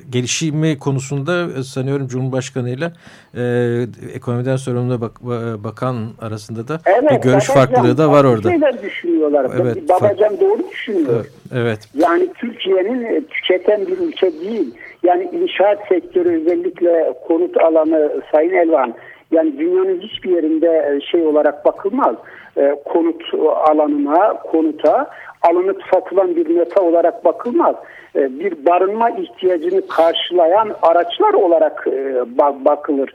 gelişimi konusunda e, sanıyorum Cumhurbaşkanı ile ekonomiden sorumlu bak, bakan arasında da evet, bir görüş Babacan, farklılığı da var orada. Şeyler düşünüyorlar. Evet, Babacan doğru düşünüyor. Evet. Yani Türkiye'nin tüketen bir ülke değil. Yani inşaat sektörü özellikle konut alanı Sayın Elvan yani dünyanın hiçbir yerinde e, şey olarak bakılmaz. E, konut alanına, konuta alınıp satılan bir meta olarak bakılmaz. E, bir barınma ihtiyacını karşılayan araçlar olarak e, bakılır.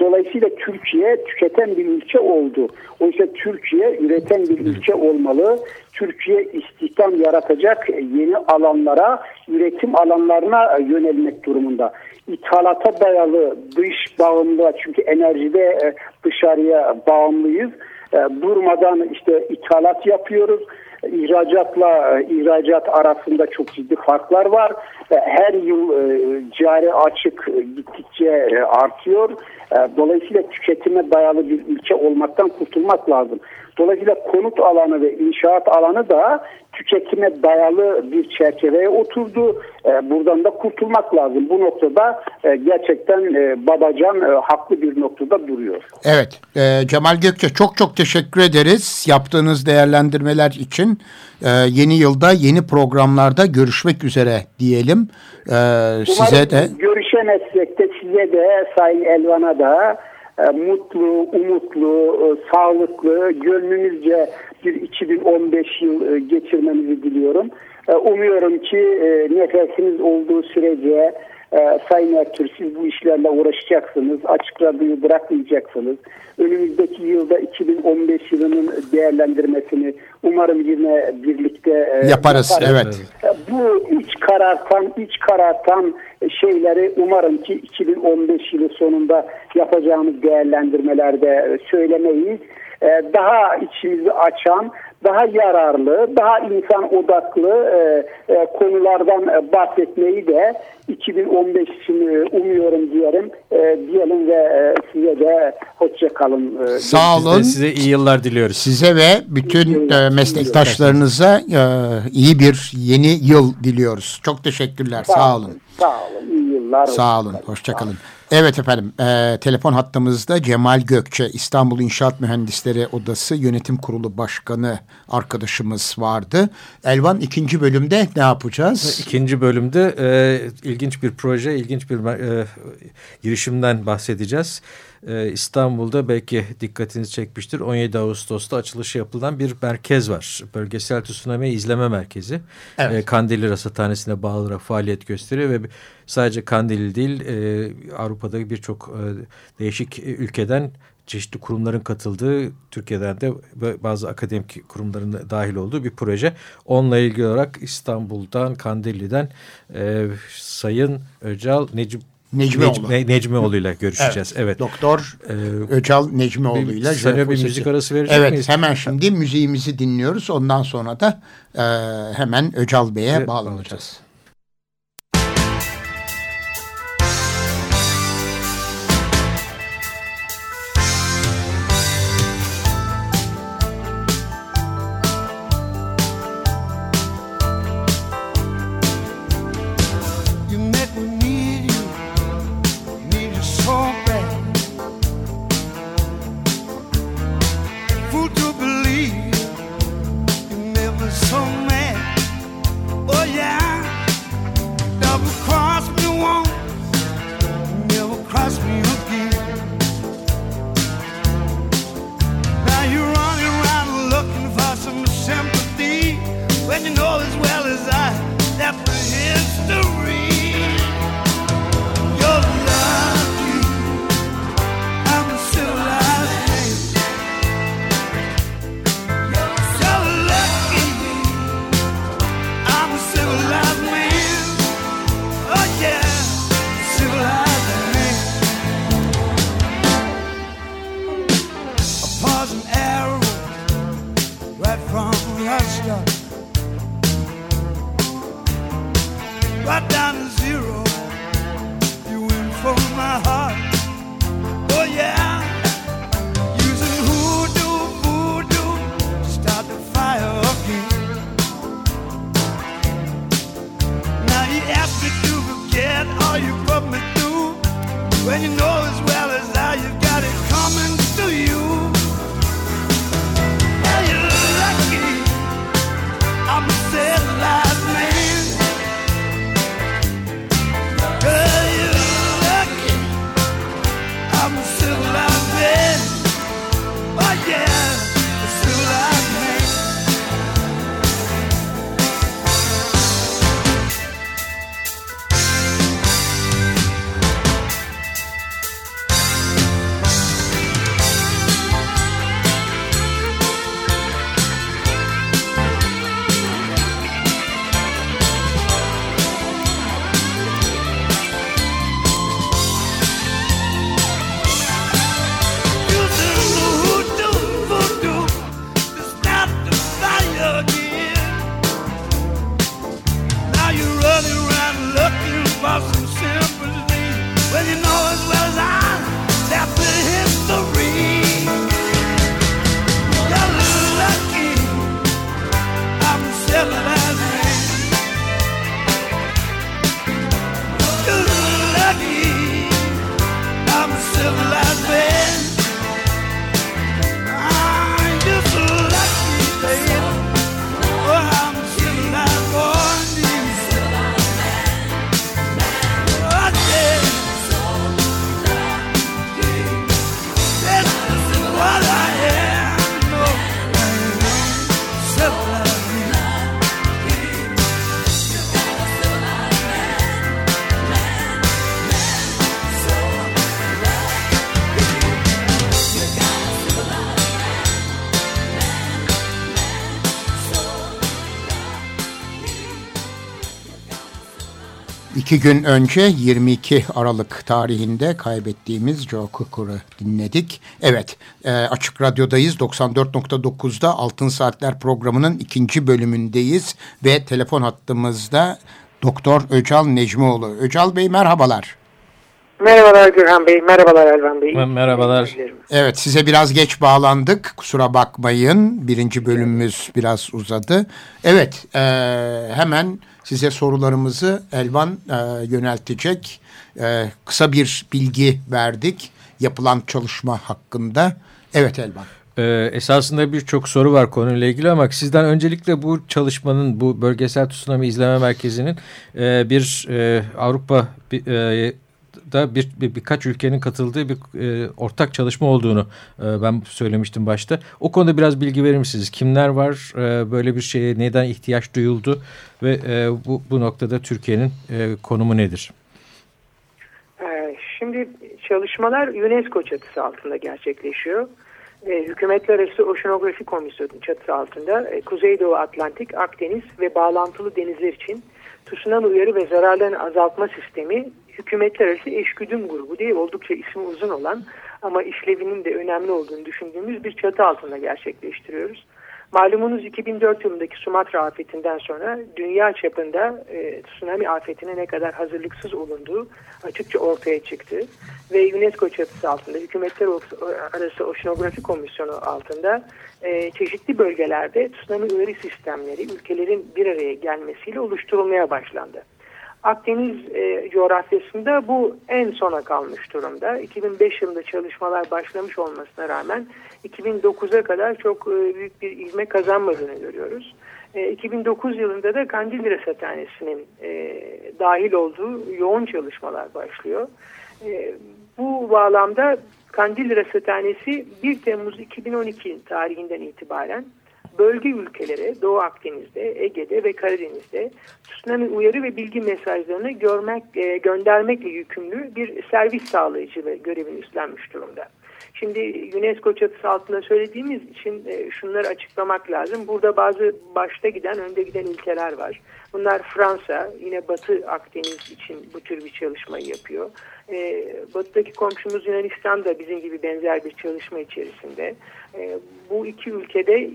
Dolayısıyla Türkiye tüketen bir ülke oldu. Oysa Türkiye üreten bir ülke olmalı. Türkiye istihdam yaratacak yeni alanlara, üretim alanlarına yönelmek durumunda. İthalata dayalı dış bağımlı çünkü enerjide e, dışarıya bağımlıyız. E, durmadan işte ithalat yapıyoruz İhracatla ihracat arasında çok ciddi farklar var. Her yıl cari açık gittikçe artıyor. Dolayısıyla tüketime dayalı bir ülke olmaktan kurtulmak lazım. Dolayısıyla konut alanı ve inşaat alanı da tüketime dayalı bir çerçeveye oturdu. E, buradan da kurtulmak lazım. Bu noktada e, gerçekten e, Babacan haklı bir noktada duruyor. Evet. Cemal Gökçe çok çok teşekkür ederiz yaptığınız değerlendirmeler için. yeni yılda yeni programlarda görüşmek üzere diyelim. size de görüşemezsek de size de Sayın Elvan'a da e, mutlu, umutlu, e, sağlıklı, gönlünüzce bir 2015 yıl e, geçirmenizi diliyorum. Umuyorum ki nefesiniz olduğu sürece Sayın Ertür siz bu işlerle uğraşacaksınız. Açık radyoyu bırakmayacaksınız. Önümüzdeki yılda 2015 yılının değerlendirmesini umarım yine birlikte yaparız. yaparız. Evet. Bu iç karartan, iç karartan şeyleri umarım ki 2015 yılı sonunda yapacağımız değerlendirmelerde söylemeyiz. Ee, daha içimizi açan, daha yararlı, daha insan odaklı e, e, konulardan bahsetmeyi de 2015 için umuyorum diyelim. E, diyelim ve size de hoşça kalın. Sağ olun. Size, size iyi yıllar diliyoruz. Size ve bütün e, meslektaşlarınıza e, iyi bir yeni yıl diliyoruz. Çok teşekkürler. Sağ, Sağ olun. Sağ olun. Yıllar. Sağ olun. Hoşçakalın. Evet efendim, e, telefon hattımızda Cemal Gökçe, İstanbul İnşaat Mühendisleri Odası Yönetim Kurulu Başkanı arkadaşımız vardı. Elvan ikinci bölümde ne yapacağız? İkinci bölümde e, ilginç bir proje, ilginç bir e, girişimden bahsedeceğiz. E, İstanbul'da belki dikkatinizi çekmiştir. 17 Ağustos'ta açılışı yapılan bir merkez var. Bölgesel Tsunami İzleme Merkezi. Evet. E, Kandilli Rasathanesi'ne bağlı olarak faaliyet gösteriyor ve sadece Kandilli değil e, Avrupa'da birçok e, değişik ülkeden çeşitli kurumların katıldığı Türkiye'den de bazı akademik kurumların dahil olduğu bir proje. Onunla ilgili olarak İstanbul'dan, Kandilli'den e, Sayın Öcal Necip Necmioğlu. Ne, Necmioğlu ile görüşeceğiz. Evet. evet. Doktor ee, Öcal Necmioğlu ile. Sana bir müzik arası verecek evet, miyiz? Evet hemen şimdi müziğimizi dinliyoruz. Ondan sonra da e, hemen Öcal Bey'e evet, bağlanacağız. so İki gün önce 22 Aralık tarihinde kaybettiğimiz Joe Cooker'ı dinledik. Evet, e, Açık Radyo'dayız. 94.9'da Altın Saatler programının ikinci bölümündeyiz. Ve telefon hattımızda Doktor Öcal Necmioğlu. Öcal Bey merhabalar. Merhabalar Gürhan Bey, merhabalar Elvan Bey. Merhabalar. Evet size biraz geç bağlandık. Kusura bakmayın. Birinci bölümümüz biraz uzadı. Evet e, hemen size sorularımızı Elvan e, yöneltecek. E, kısa bir bilgi verdik yapılan çalışma hakkında. Evet Elvan. Ee, esasında birçok soru var konuyla ilgili ama sizden öncelikle bu çalışmanın, bu bölgesel tsunami izleme merkezinin e, bir e, Avrupa e, da bir, bir birkaç ülkenin katıldığı bir e, ortak çalışma olduğunu e, ben söylemiştim başta. O konuda biraz bilgi verir misiniz? Kimler var? E, böyle bir şeye neden ihtiyaç duyuldu? Ve e, bu, bu noktada Türkiye'nin e, konumu nedir? E, şimdi çalışmalar UNESCO çatısı altında gerçekleşiyor. E, Hükümetler Arası Oşinografi Komisyonu çatısı altında e, Kuzeydoğu Atlantik, Akdeniz ve bağlantılı denizler için tsunami uyarı ve zararlarını azaltma sistemi hükümetler arası eşgüdüm grubu diye oldukça ismi uzun olan ama işlevinin de önemli olduğunu düşündüğümüz bir çatı altında gerçekleştiriyoruz. Malumunuz 2004 yılındaki Sumatra afetinden sonra dünya çapında e, tsunami afetine ne kadar hazırlıksız olunduğu açıkça ortaya çıktı. Ve UNESCO çatısı altında Hükümetler Arası Oşinografi Komisyonu altında e, çeşitli bölgelerde tsunami uyarı sistemleri ülkelerin bir araya gelmesiyle oluşturulmaya başlandı. Akdeniz e, coğrafyasında bu en sona kalmış durumda. 2005 yılında çalışmalar başlamış olmasına rağmen 2009'a kadar çok e, büyük bir ilme kazanmadığını görüyoruz. E, 2009 yılında da Kandilli Rasathanesi'nin e, dahil olduğu yoğun çalışmalar başlıyor. E, bu bağlamda Kandilli Rasathanesi 1 Temmuz 2012 tarihinden itibaren bölge ülkelere Doğu Akdeniz'de, Ege'de ve Karadeniz'de tsunami uyarı ve bilgi mesajlarını görmek, e, göndermekle yükümlü bir servis sağlayıcılığı görevini üstlenmiş durumda. Şimdi UNESCO çatısı altında söylediğimiz için e, şunları açıklamak lazım. Burada bazı başta giden, önde giden ülkeler var. Bunlar Fransa, yine Batı Akdeniz için bu tür bir çalışmayı yapıyor. E, batı'daki komşumuz Yunanistan da bizim gibi benzer bir çalışma içerisinde. E, bu iki ülkede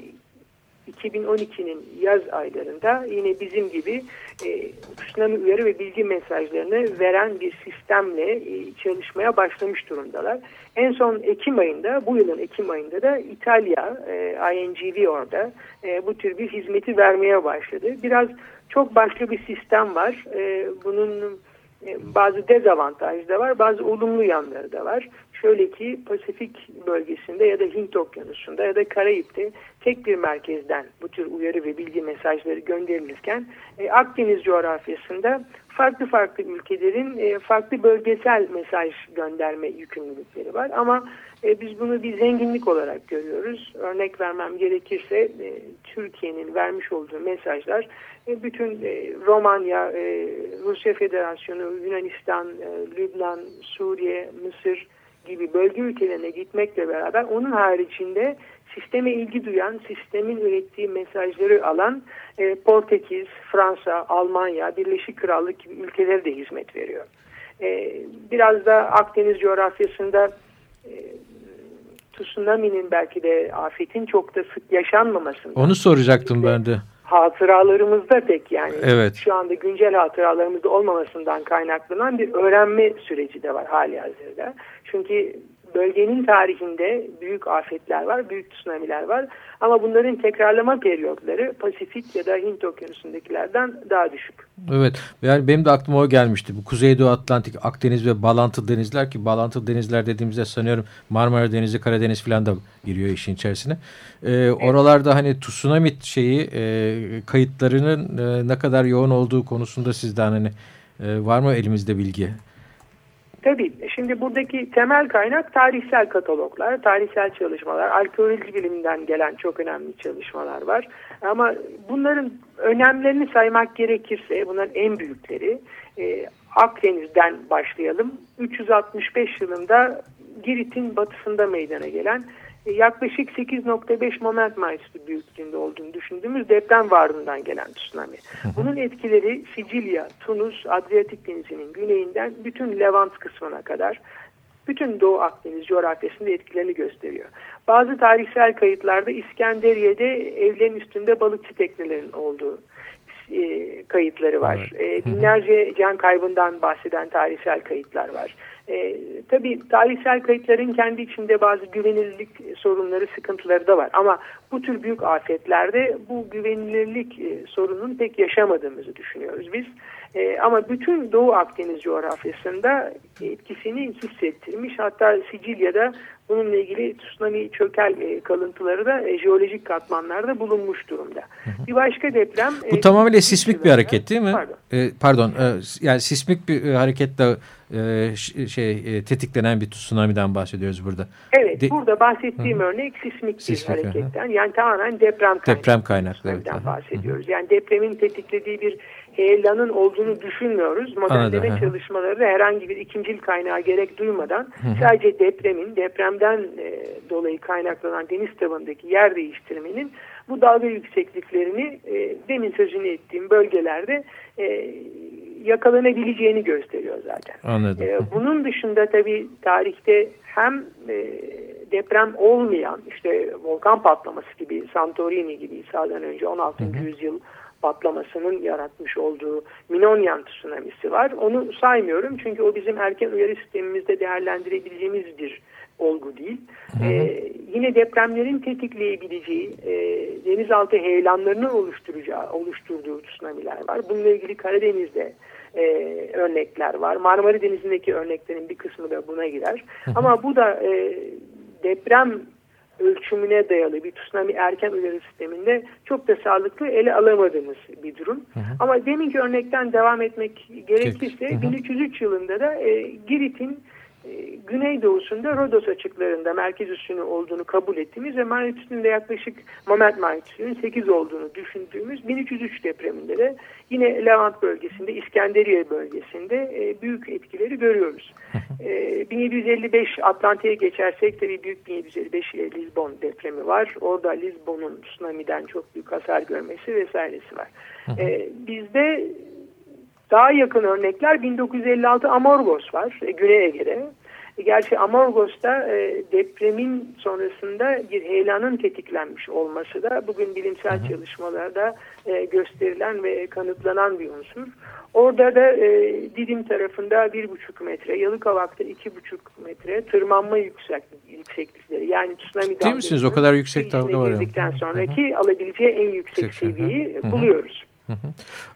2012'nin yaz aylarında yine bizim gibi e, tsunami uyarı ve bilgi mesajlarını veren bir sistemle e, çalışmaya başlamış durumdalar. En son Ekim ayında, bu yılın Ekim ayında da İtalya, e, INGV orada e, bu tür bir hizmeti vermeye başladı. Biraz çok başka bir sistem var. E, bunun E, bazı dezavantajı da var, bazı olumlu yanları da var. Şöyle ki Pasifik bölgesinde ya da Hint okyanusunda ya da Karayip'te tek bir merkezden bu tür uyarı ve bilgi mesajları gönderilirken e, Akdeniz coğrafyasında farklı farklı ülkelerin e, farklı bölgesel mesaj gönderme yükümlülükleri var. Ama e, biz bunu bir zenginlik olarak görüyoruz. Örnek vermem gerekirse e, Türkiye'nin vermiş olduğu mesajlar e, bütün e, Romanya, e, Rusya Federasyonu, Yunanistan, e, Lübnan, Suriye, Mısır gibi bölge ülkelerine gitmekle beraber onun haricinde sisteme ilgi duyan, sistemin ürettiği mesajları alan e, Portekiz, Fransa, Almanya, Birleşik Krallık gibi ülkelere de hizmet veriyor. E, biraz da Akdeniz coğrafyasında e, tsunami'nin belki de afetin çok da sık yaşanmamasından. Onu soracaktım ben de. Hatıralarımızda pek yani evet. şu anda güncel hatıralarımızda olmamasından kaynaklanan bir öğrenme süreci de var hali hazırda. Çünkü bölgenin tarihinde büyük afetler var, büyük tsunamiler var. Ama bunların tekrarlama periyotları Pasifik ya da Hint okyanusundakilerden daha düşük. Evet. Yani benim de aklıma o gelmişti. Bu Kuzeydoğu Atlantik, Akdeniz ve bağlantı denizler ki bağlantı denizler dediğimizde sanıyorum Marmara Denizi, Karadeniz falan da giriyor işin içerisine. Ee, evet. Oralarda hani tsunami şeyi e, kayıtlarının e, ne kadar yoğun olduğu konusunda sizden hani e, var mı elimizde bilgi? Tabii. Şimdi buradaki temel kaynak tarihsel kataloglar, tarihsel çalışmalar, arkeoloji biliminden gelen çok önemli çalışmalar var. Ama bunların önemlerini saymak gerekirse bunların en büyükleri e, Akdeniz'den başlayalım. 365 yılında Girit'in batısında meydana gelen yaklaşık 8.5 moment magnitude büyüklüğünde olduğunu düşündüğümüz deprem varlığından gelen tsunami. Bunun etkileri Sicilya, Tunus, Adriyatik Denizi'nin güneyinden bütün Levant kısmına kadar bütün Doğu Akdeniz coğrafyasında etkilerini gösteriyor. Bazı tarihsel kayıtlarda İskenderiye'de evlerin üstünde balıkçı teknelerin olduğu e, kayıtları var. Evet. E, binlerce can kaybından bahseden tarihsel kayıtlar var. E, tabii tarihsel kayıtların kendi içinde bazı güvenilirlik sorunları, sıkıntıları da var. Ama bu tür büyük afetlerde bu güvenilirlik e, sorununu pek yaşamadığımızı düşünüyoruz biz. E, ama bütün Doğu Akdeniz coğrafyasında etkisini hissettirmiş. Hatta Sicilya'da bununla ilgili tsunami çökel e, kalıntıları da e, jeolojik katmanlarda bulunmuş durumda. Hı hı. Bir başka deprem... Bu e, tamamıyla sismik bir hareket değil mi? Pardon. E, pardon e, yani sismik bir e, hareketle e, şey e, tetiklenen bir tsunami'den bahsediyoruz burada. Evet De burada bahsettiğim hı. örnek sismik, sismik bir hareketten. Hı. Yani tamamen deprem kaynaklı. Deprem kaynaklı. Evet. bahsediyoruz. Hı. Yani depremin tetiklediği bir heyelanın olduğunu düşünmüyoruz. Modelleme çalışmaları herhangi bir ikincil kaynağı gerek duymadan hı hı. sadece depremin, depremden e, dolayı kaynaklanan deniz tabanındaki yer değiştirmenin bu dalga yüksekliklerini e, demin sözünü ettiğim bölgelerde e, yakalanabileceğini gösteriyor zaten. Anladım. E, bunun dışında tabii tarihte hem e, deprem olmayan işte volkan patlaması gibi Santorini gibi İsa'dan önce 16. Hı hı. yüzyıl patlamasının yaratmış olduğu Minonyan tsunamisi var. Onu saymıyorum çünkü o bizim erken uyarı sistemimizde değerlendirebileceğimiz bir olgu değil. Hı hı. Ee, yine depremlerin tetikleyebileceği e, denizaltı heyelanlarının oluşturacağı, oluşturduğu tsunamiler var. Bununla ilgili Karadeniz'de e, örnekler var. Marmara Denizi'ndeki örneklerin bir kısmı da buna girer. Hı hı. Ama bu da e, deprem ölçümüne dayalı bir tsunami erken uyarı sisteminde çok da sağlıklı ele alamadığımız bir durum. Hı hı. Ama deminki örnekten devam etmek gerekirse hı hı. 1303 yılında da e, Girit'in güneydoğusunda Rodos açıklarında merkez üssünü olduğunu kabul ettiğimiz ve magnitüdünün yaklaşık moment magnitüdünün 8 olduğunu düşündüğümüz 1303 depreminde de yine Levant bölgesinde, İskenderiye bölgesinde e, büyük etkileri görüyoruz. e, 1755 Atlantik'e geçersek tabii büyük 1755 Lisbon depremi var. Orada Lisbon'un tsunami'den çok büyük hasar görmesi vesairesi var. e, bizde daha yakın örnekler 1956 Amorgos var e, Güney Ege'de. E, gerçi Amorgos'ta e, depremin sonrasında bir heyelanın tetiklenmiş olması da bugün bilimsel hı hı. çalışmalarda e, gösterilen ve kanıtlanan bir unsur. Orada da e, Didim tarafında bir buçuk metre, Yalıkavak'ta iki buçuk metre tırmanma yüksek, yükseklikleri. Yani tsunami Değil misiniz? O kadar yüksek dalga var. Girdikten sonraki hı hı. alabileceği en yüksek, yüksek seviyeyi hı hı. buluyoruz.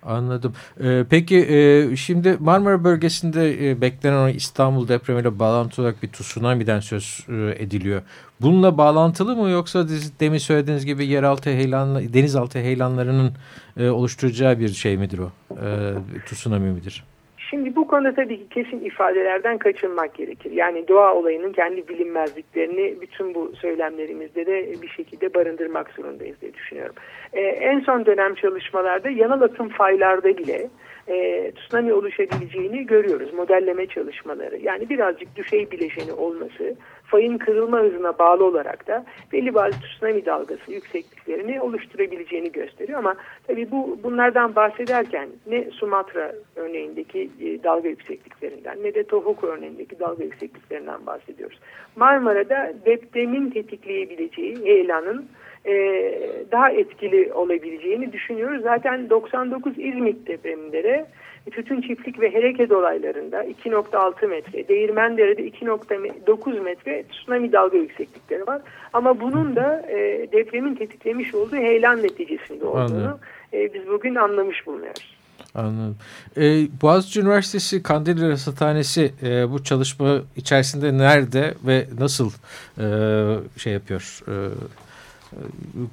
Anladım. Ee, peki e, şimdi Marmara bölgesinde e, beklenen İstanbul depremiyle bağlantılı olarak bir tsunami'den söz e, ediliyor. Bununla bağlantılı mı yoksa demin söylediğiniz gibi yeraltı heyelan, denizaltı heyelanlarının e, oluşturacağı bir şey midir o? E, tsunami midir? Şimdi bu konuda tabii ki kesin ifadelerden kaçınmak gerekir. Yani doğa olayının kendi bilinmezliklerini bütün bu söylemlerimizde de bir şekilde barındırmak zorundayız diye düşünüyorum. Ee, en son dönem çalışmalarda yanal atım faylarda bile e, tsunami oluşabileceğini görüyoruz. Modelleme çalışmaları. Yani birazcık düşey bileşeni olması fayın kırılma hızına bağlı olarak da belli bazı tsunami dalgası yüksekliklerini oluşturabileceğini gösteriyor. Ama tabii bu bunlardan bahsederken ne Sumatra örneğindeki e, dalga yüksekliklerinden ne de Tohoku örneğindeki dalga yüksekliklerinden bahsediyoruz. Marmara'da depremin tetikleyebileceği heyelanın e, daha etkili olabileceğini düşünüyoruz. Zaten 99 İzmit depreminde de tütün çiftlik ve hareket olaylarında 2.6 metre, Değirmendere'de 2.9 metre tsunami dalga yükseklikleri var. Ama bunun da e, depremin tetiklemiş olduğu heyelan neticesinde olduğunu e, biz bugün anlamış bulunuyoruz. Anladım. Ee, Boğaziçi Üniversitesi Kandilli Rasathanesi e, bu çalışma içerisinde nerede ve nasıl e, şey yapıyor, e,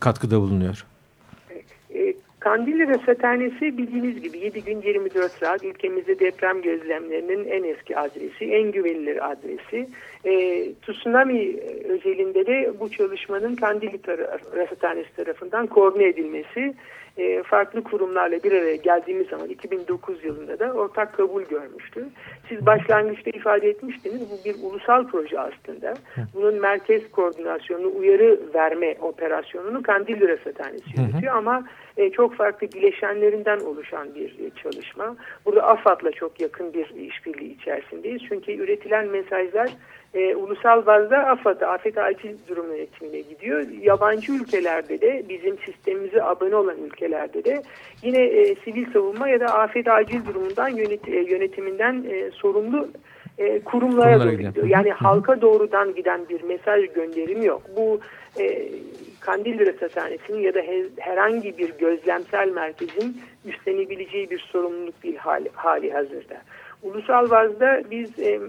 katkıda bulunuyor? Kandilli Rasathanesi bildiğiniz gibi 7 gün 24 saat ülkemizde deprem gözlemlerinin en eski adresi, en güvenilir adresi. E, tsunami özelinde de bu çalışmanın Kandilli Rasathanesi tarafından koordine edilmesi e, farklı kurumlarla bir araya geldiğimiz zaman 2009 yılında da ortak kabul görmüştü. Siz başlangıçta ifade etmiştiniz bu bir ulusal proje aslında. Bunun merkez koordinasyonu, uyarı verme operasyonunu Kandilli Rasathanesi yönetiyor ama e, çok farklı bileşenlerinden oluşan bir e, çalışma. Burada AFAD'la çok yakın bir işbirliği içerisindeyiz. Çünkü üretilen mesajlar e, ulusal bazda AFAD'a, Afet Acil Durum Yönetimi'ne gidiyor. Yabancı ülkelerde de bizim sistemimize abone olan ülkelerde de yine e, sivil savunma ya da afet acil durumundan yönet, e, yönetiminden e, sorumlu e, kurumlara doğru gidiyor. Yani halka doğrudan giden bir mesaj gönderimi yok. Bu e, Kandilli Rasathanesi'nin ya da he, herhangi bir gözlemsel merkezin üstlenebileceği bir sorumluluk değil hali, hali hazırda. Ulusal bazda biz e,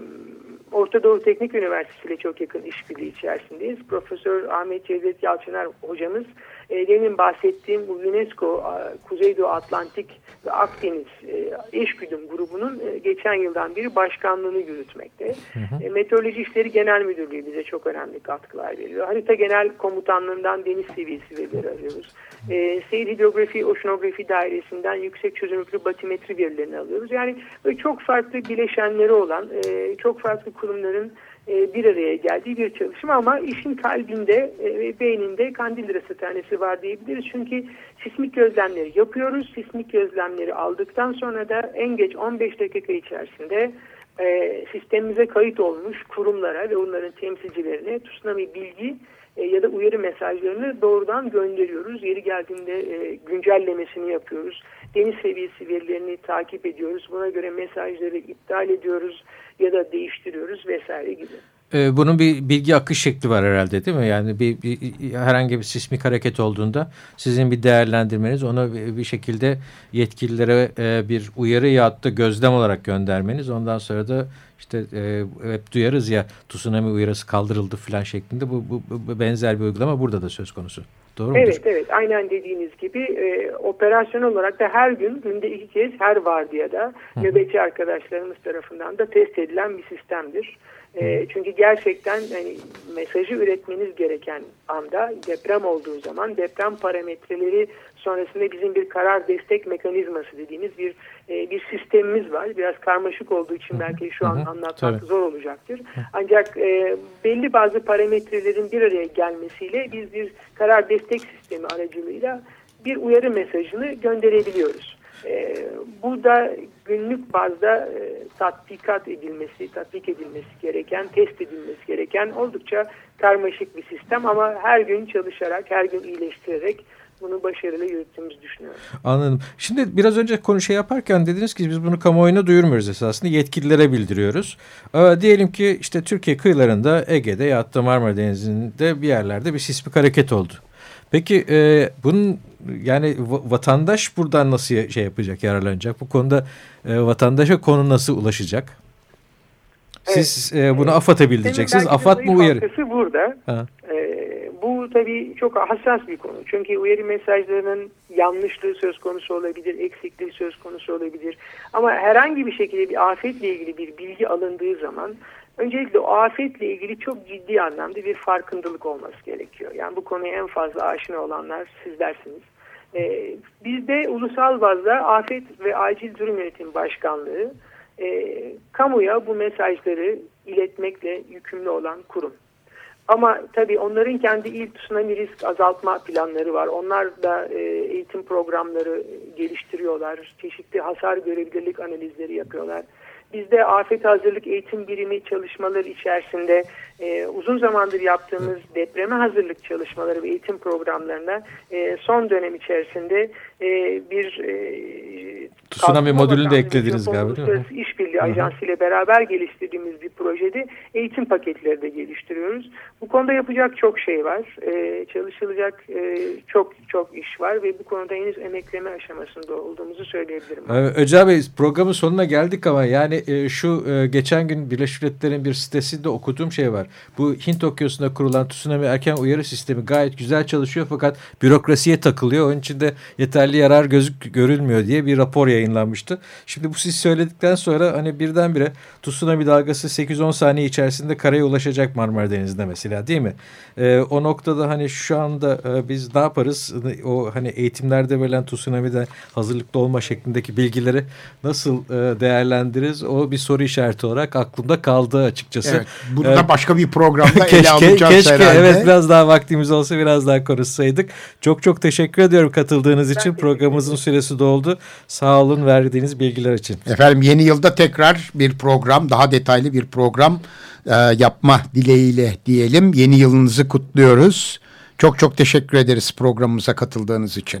Orta Doğu Teknik Üniversitesi ile çok yakın işbirliği içerisindeyiz. Profesör Ahmet Cevdet Yalçınar hocamız e, demin bahsettiğim bu UNESCO Kuzeydoğu Atlantik ve Akdeniz e, eşgüdüm grubunun e, geçen yıldan beri başkanlığını yürütmekte. Hı hı. E, Meteoroloji İşleri Genel Müdürlüğü bize çok önemli katkılar veriyor. Harita Genel Komutanlığından deniz seviyesi verileri alıyoruz. E, Seyir Hidrografi, Oşinografi Dairesi'nden yüksek çözünürlüklü batimetri verilerini alıyoruz. Yani çok farklı bileşenleri olan, e, çok farklı kurumların e, bir araya geldiği bir çalışma ama işin kalbinde e, ve beyninde Kandil Rasathanesi var diyebiliriz. Çünkü sismik gözlemleri yapıyoruz. Sismik gözlemleri aldıktan sonra da en geç 15 dakika içerisinde e, sistemimize kayıt olmuş kurumlara ve onların temsilcilerine tsunami bilgi ya da uyarı mesajlarını doğrudan gönderiyoruz. Yeri geldiğinde güncellemesini yapıyoruz. Deniz seviyesi verilerini takip ediyoruz. Buna göre mesajları iptal ediyoruz ya da değiştiriyoruz vesaire gibi. Ee, bunun bir bilgi akış şekli var herhalde değil mi? Yani bir, bir herhangi bir sismik hareket olduğunda sizin bir değerlendirmeniz ona bir şekilde yetkililere e, bir uyarı ya da gözlem olarak göndermeniz ondan sonra da işte e, hep duyarız ya tsunami uyarısı kaldırıldı falan şeklinde bu, bu, bu benzer bir uygulama burada da söz konusu. Doğru mudur? Evet evet aynen dediğiniz gibi e, operasyon olarak da her gün günde iki kez her vardiyada nöbetçi arkadaşlarımız tarafından da test edilen bir sistemdir. E, çünkü gerçekten hani, mesajı üretmeniz gereken anda deprem olduğu zaman deprem parametreleri sonrasında bizim bir karar destek mekanizması dediğimiz bir e, bir sistemimiz var. Biraz karmaşık olduğu için belki şu an anlatmak zor olacaktır. Ancak e, belli bazı parametrelerin bir araya gelmesiyle biz bir karar destek sistemi aracılığıyla bir uyarı mesajını gönderebiliyoruz. E, bu da günlük bazda e, tatbikat edilmesi, tatbik edilmesi gereken, test edilmesi gereken oldukça karmaşık bir sistem ama her gün çalışarak, her gün iyileştirerek bunu başarılı yürüttüğümüzü düşünüyorum. Anladım. Şimdi biraz önce konu şey yaparken dediniz ki biz bunu kamuoyuna duyurmuyoruz esasında yetkililere bildiriyoruz. Ee, diyelim ki işte Türkiye kıyılarında Ege'de ya da Marmara Denizi'nde bir yerlerde bir sismik hareket oldu. Peki e, bunun yani vatandaş buradan nasıl şey yapacak, yararlanacak? Bu konuda e, vatandaşa konu nasıl ulaşacak? Siz evet. e, bunu AFAD'a bildireceksiniz. AFAD mı uyarı? burada. Ha. E, bu tabii çok hassas bir konu. Çünkü uyarı mesajlarının yanlışlığı söz konusu olabilir, eksikliği söz konusu olabilir. Ama herhangi bir şekilde bir afetle ilgili bir bilgi alındığı zaman öncelikle o afetle ilgili çok ciddi anlamda bir farkındalık olması gerekiyor. Yani bu konuya en fazla aşina olanlar sizlersiniz. Ee, bizde ulusal bazda Afet ve Acil Durum Yönetim Başkanlığı e, kamuya bu mesajları iletmekle yükümlü olan kurum. Ama tabii onların kendi il tsunami risk azaltma planları var. Onlar da e, eğitim programları geliştiriyorlar. Çeşitli hasar görebilirlik analizleri yapıyorlar. Bizde afet hazırlık eğitim birimi çalışmaları içerisinde e, uzun zamandır yaptığımız depreme hazırlık çalışmaları ve eğitim programlarına e, son dönem içerisinde e, bir e, tsunami modülünü de eklediniz galiba değil mi? İşbirliği Ajansı ile beraber geliştirdiğimiz bir projede eğitim paketleri de geliştiriyoruz. Bu konuda yapacak çok şey var. E, çalışılacak e, çok çok iş var ve bu konuda henüz emekleme aşamasında olduğumuzu söyleyebilirim. Evet, Bey programın sonuna geldik ama yani e, şu e, geçen gün Birleşmiş Milletler'in bir sitesinde okuduğum şey var. Bu Hint Okyanusu'nda kurulan tsunami erken uyarı sistemi gayet güzel çalışıyor fakat bürokrasiye takılıyor. Onun için de yeterli yarar gözük görülmüyor diye bir rapor yayınlanmıştı. Şimdi bu siz söyledikten sonra hani birdenbire tsunami dalgası 8-10 saniye içerisinde karaya ulaşacak Marmara Denizi'nde mesela değil mi? E, o noktada hani şu anda e, biz ne yaparız? O hani eğitimlerde verilen tsunami'de hazırlıklı olma şeklindeki bilgileri nasıl e, değerlendiririz? O bir soru işareti olarak aklımda kaldı açıkçası. Evet, bunu da başka bir programda keşke, ele alacağız keşke, herhalde. Evet biraz daha vaktimiz olsa biraz daha konuşsaydık. Çok çok teşekkür ediyorum katıldığınız ben için. Programımızın süresi doldu. Sağ olun verdiğiniz bilgiler için. Efendim yeni yılda tekrar bir program daha detaylı bir program e, yapma dileğiyle diyelim. Yeni yılınızı kutluyoruz. Çok çok teşekkür ederiz programımıza katıldığınız için.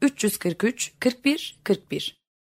343 41 41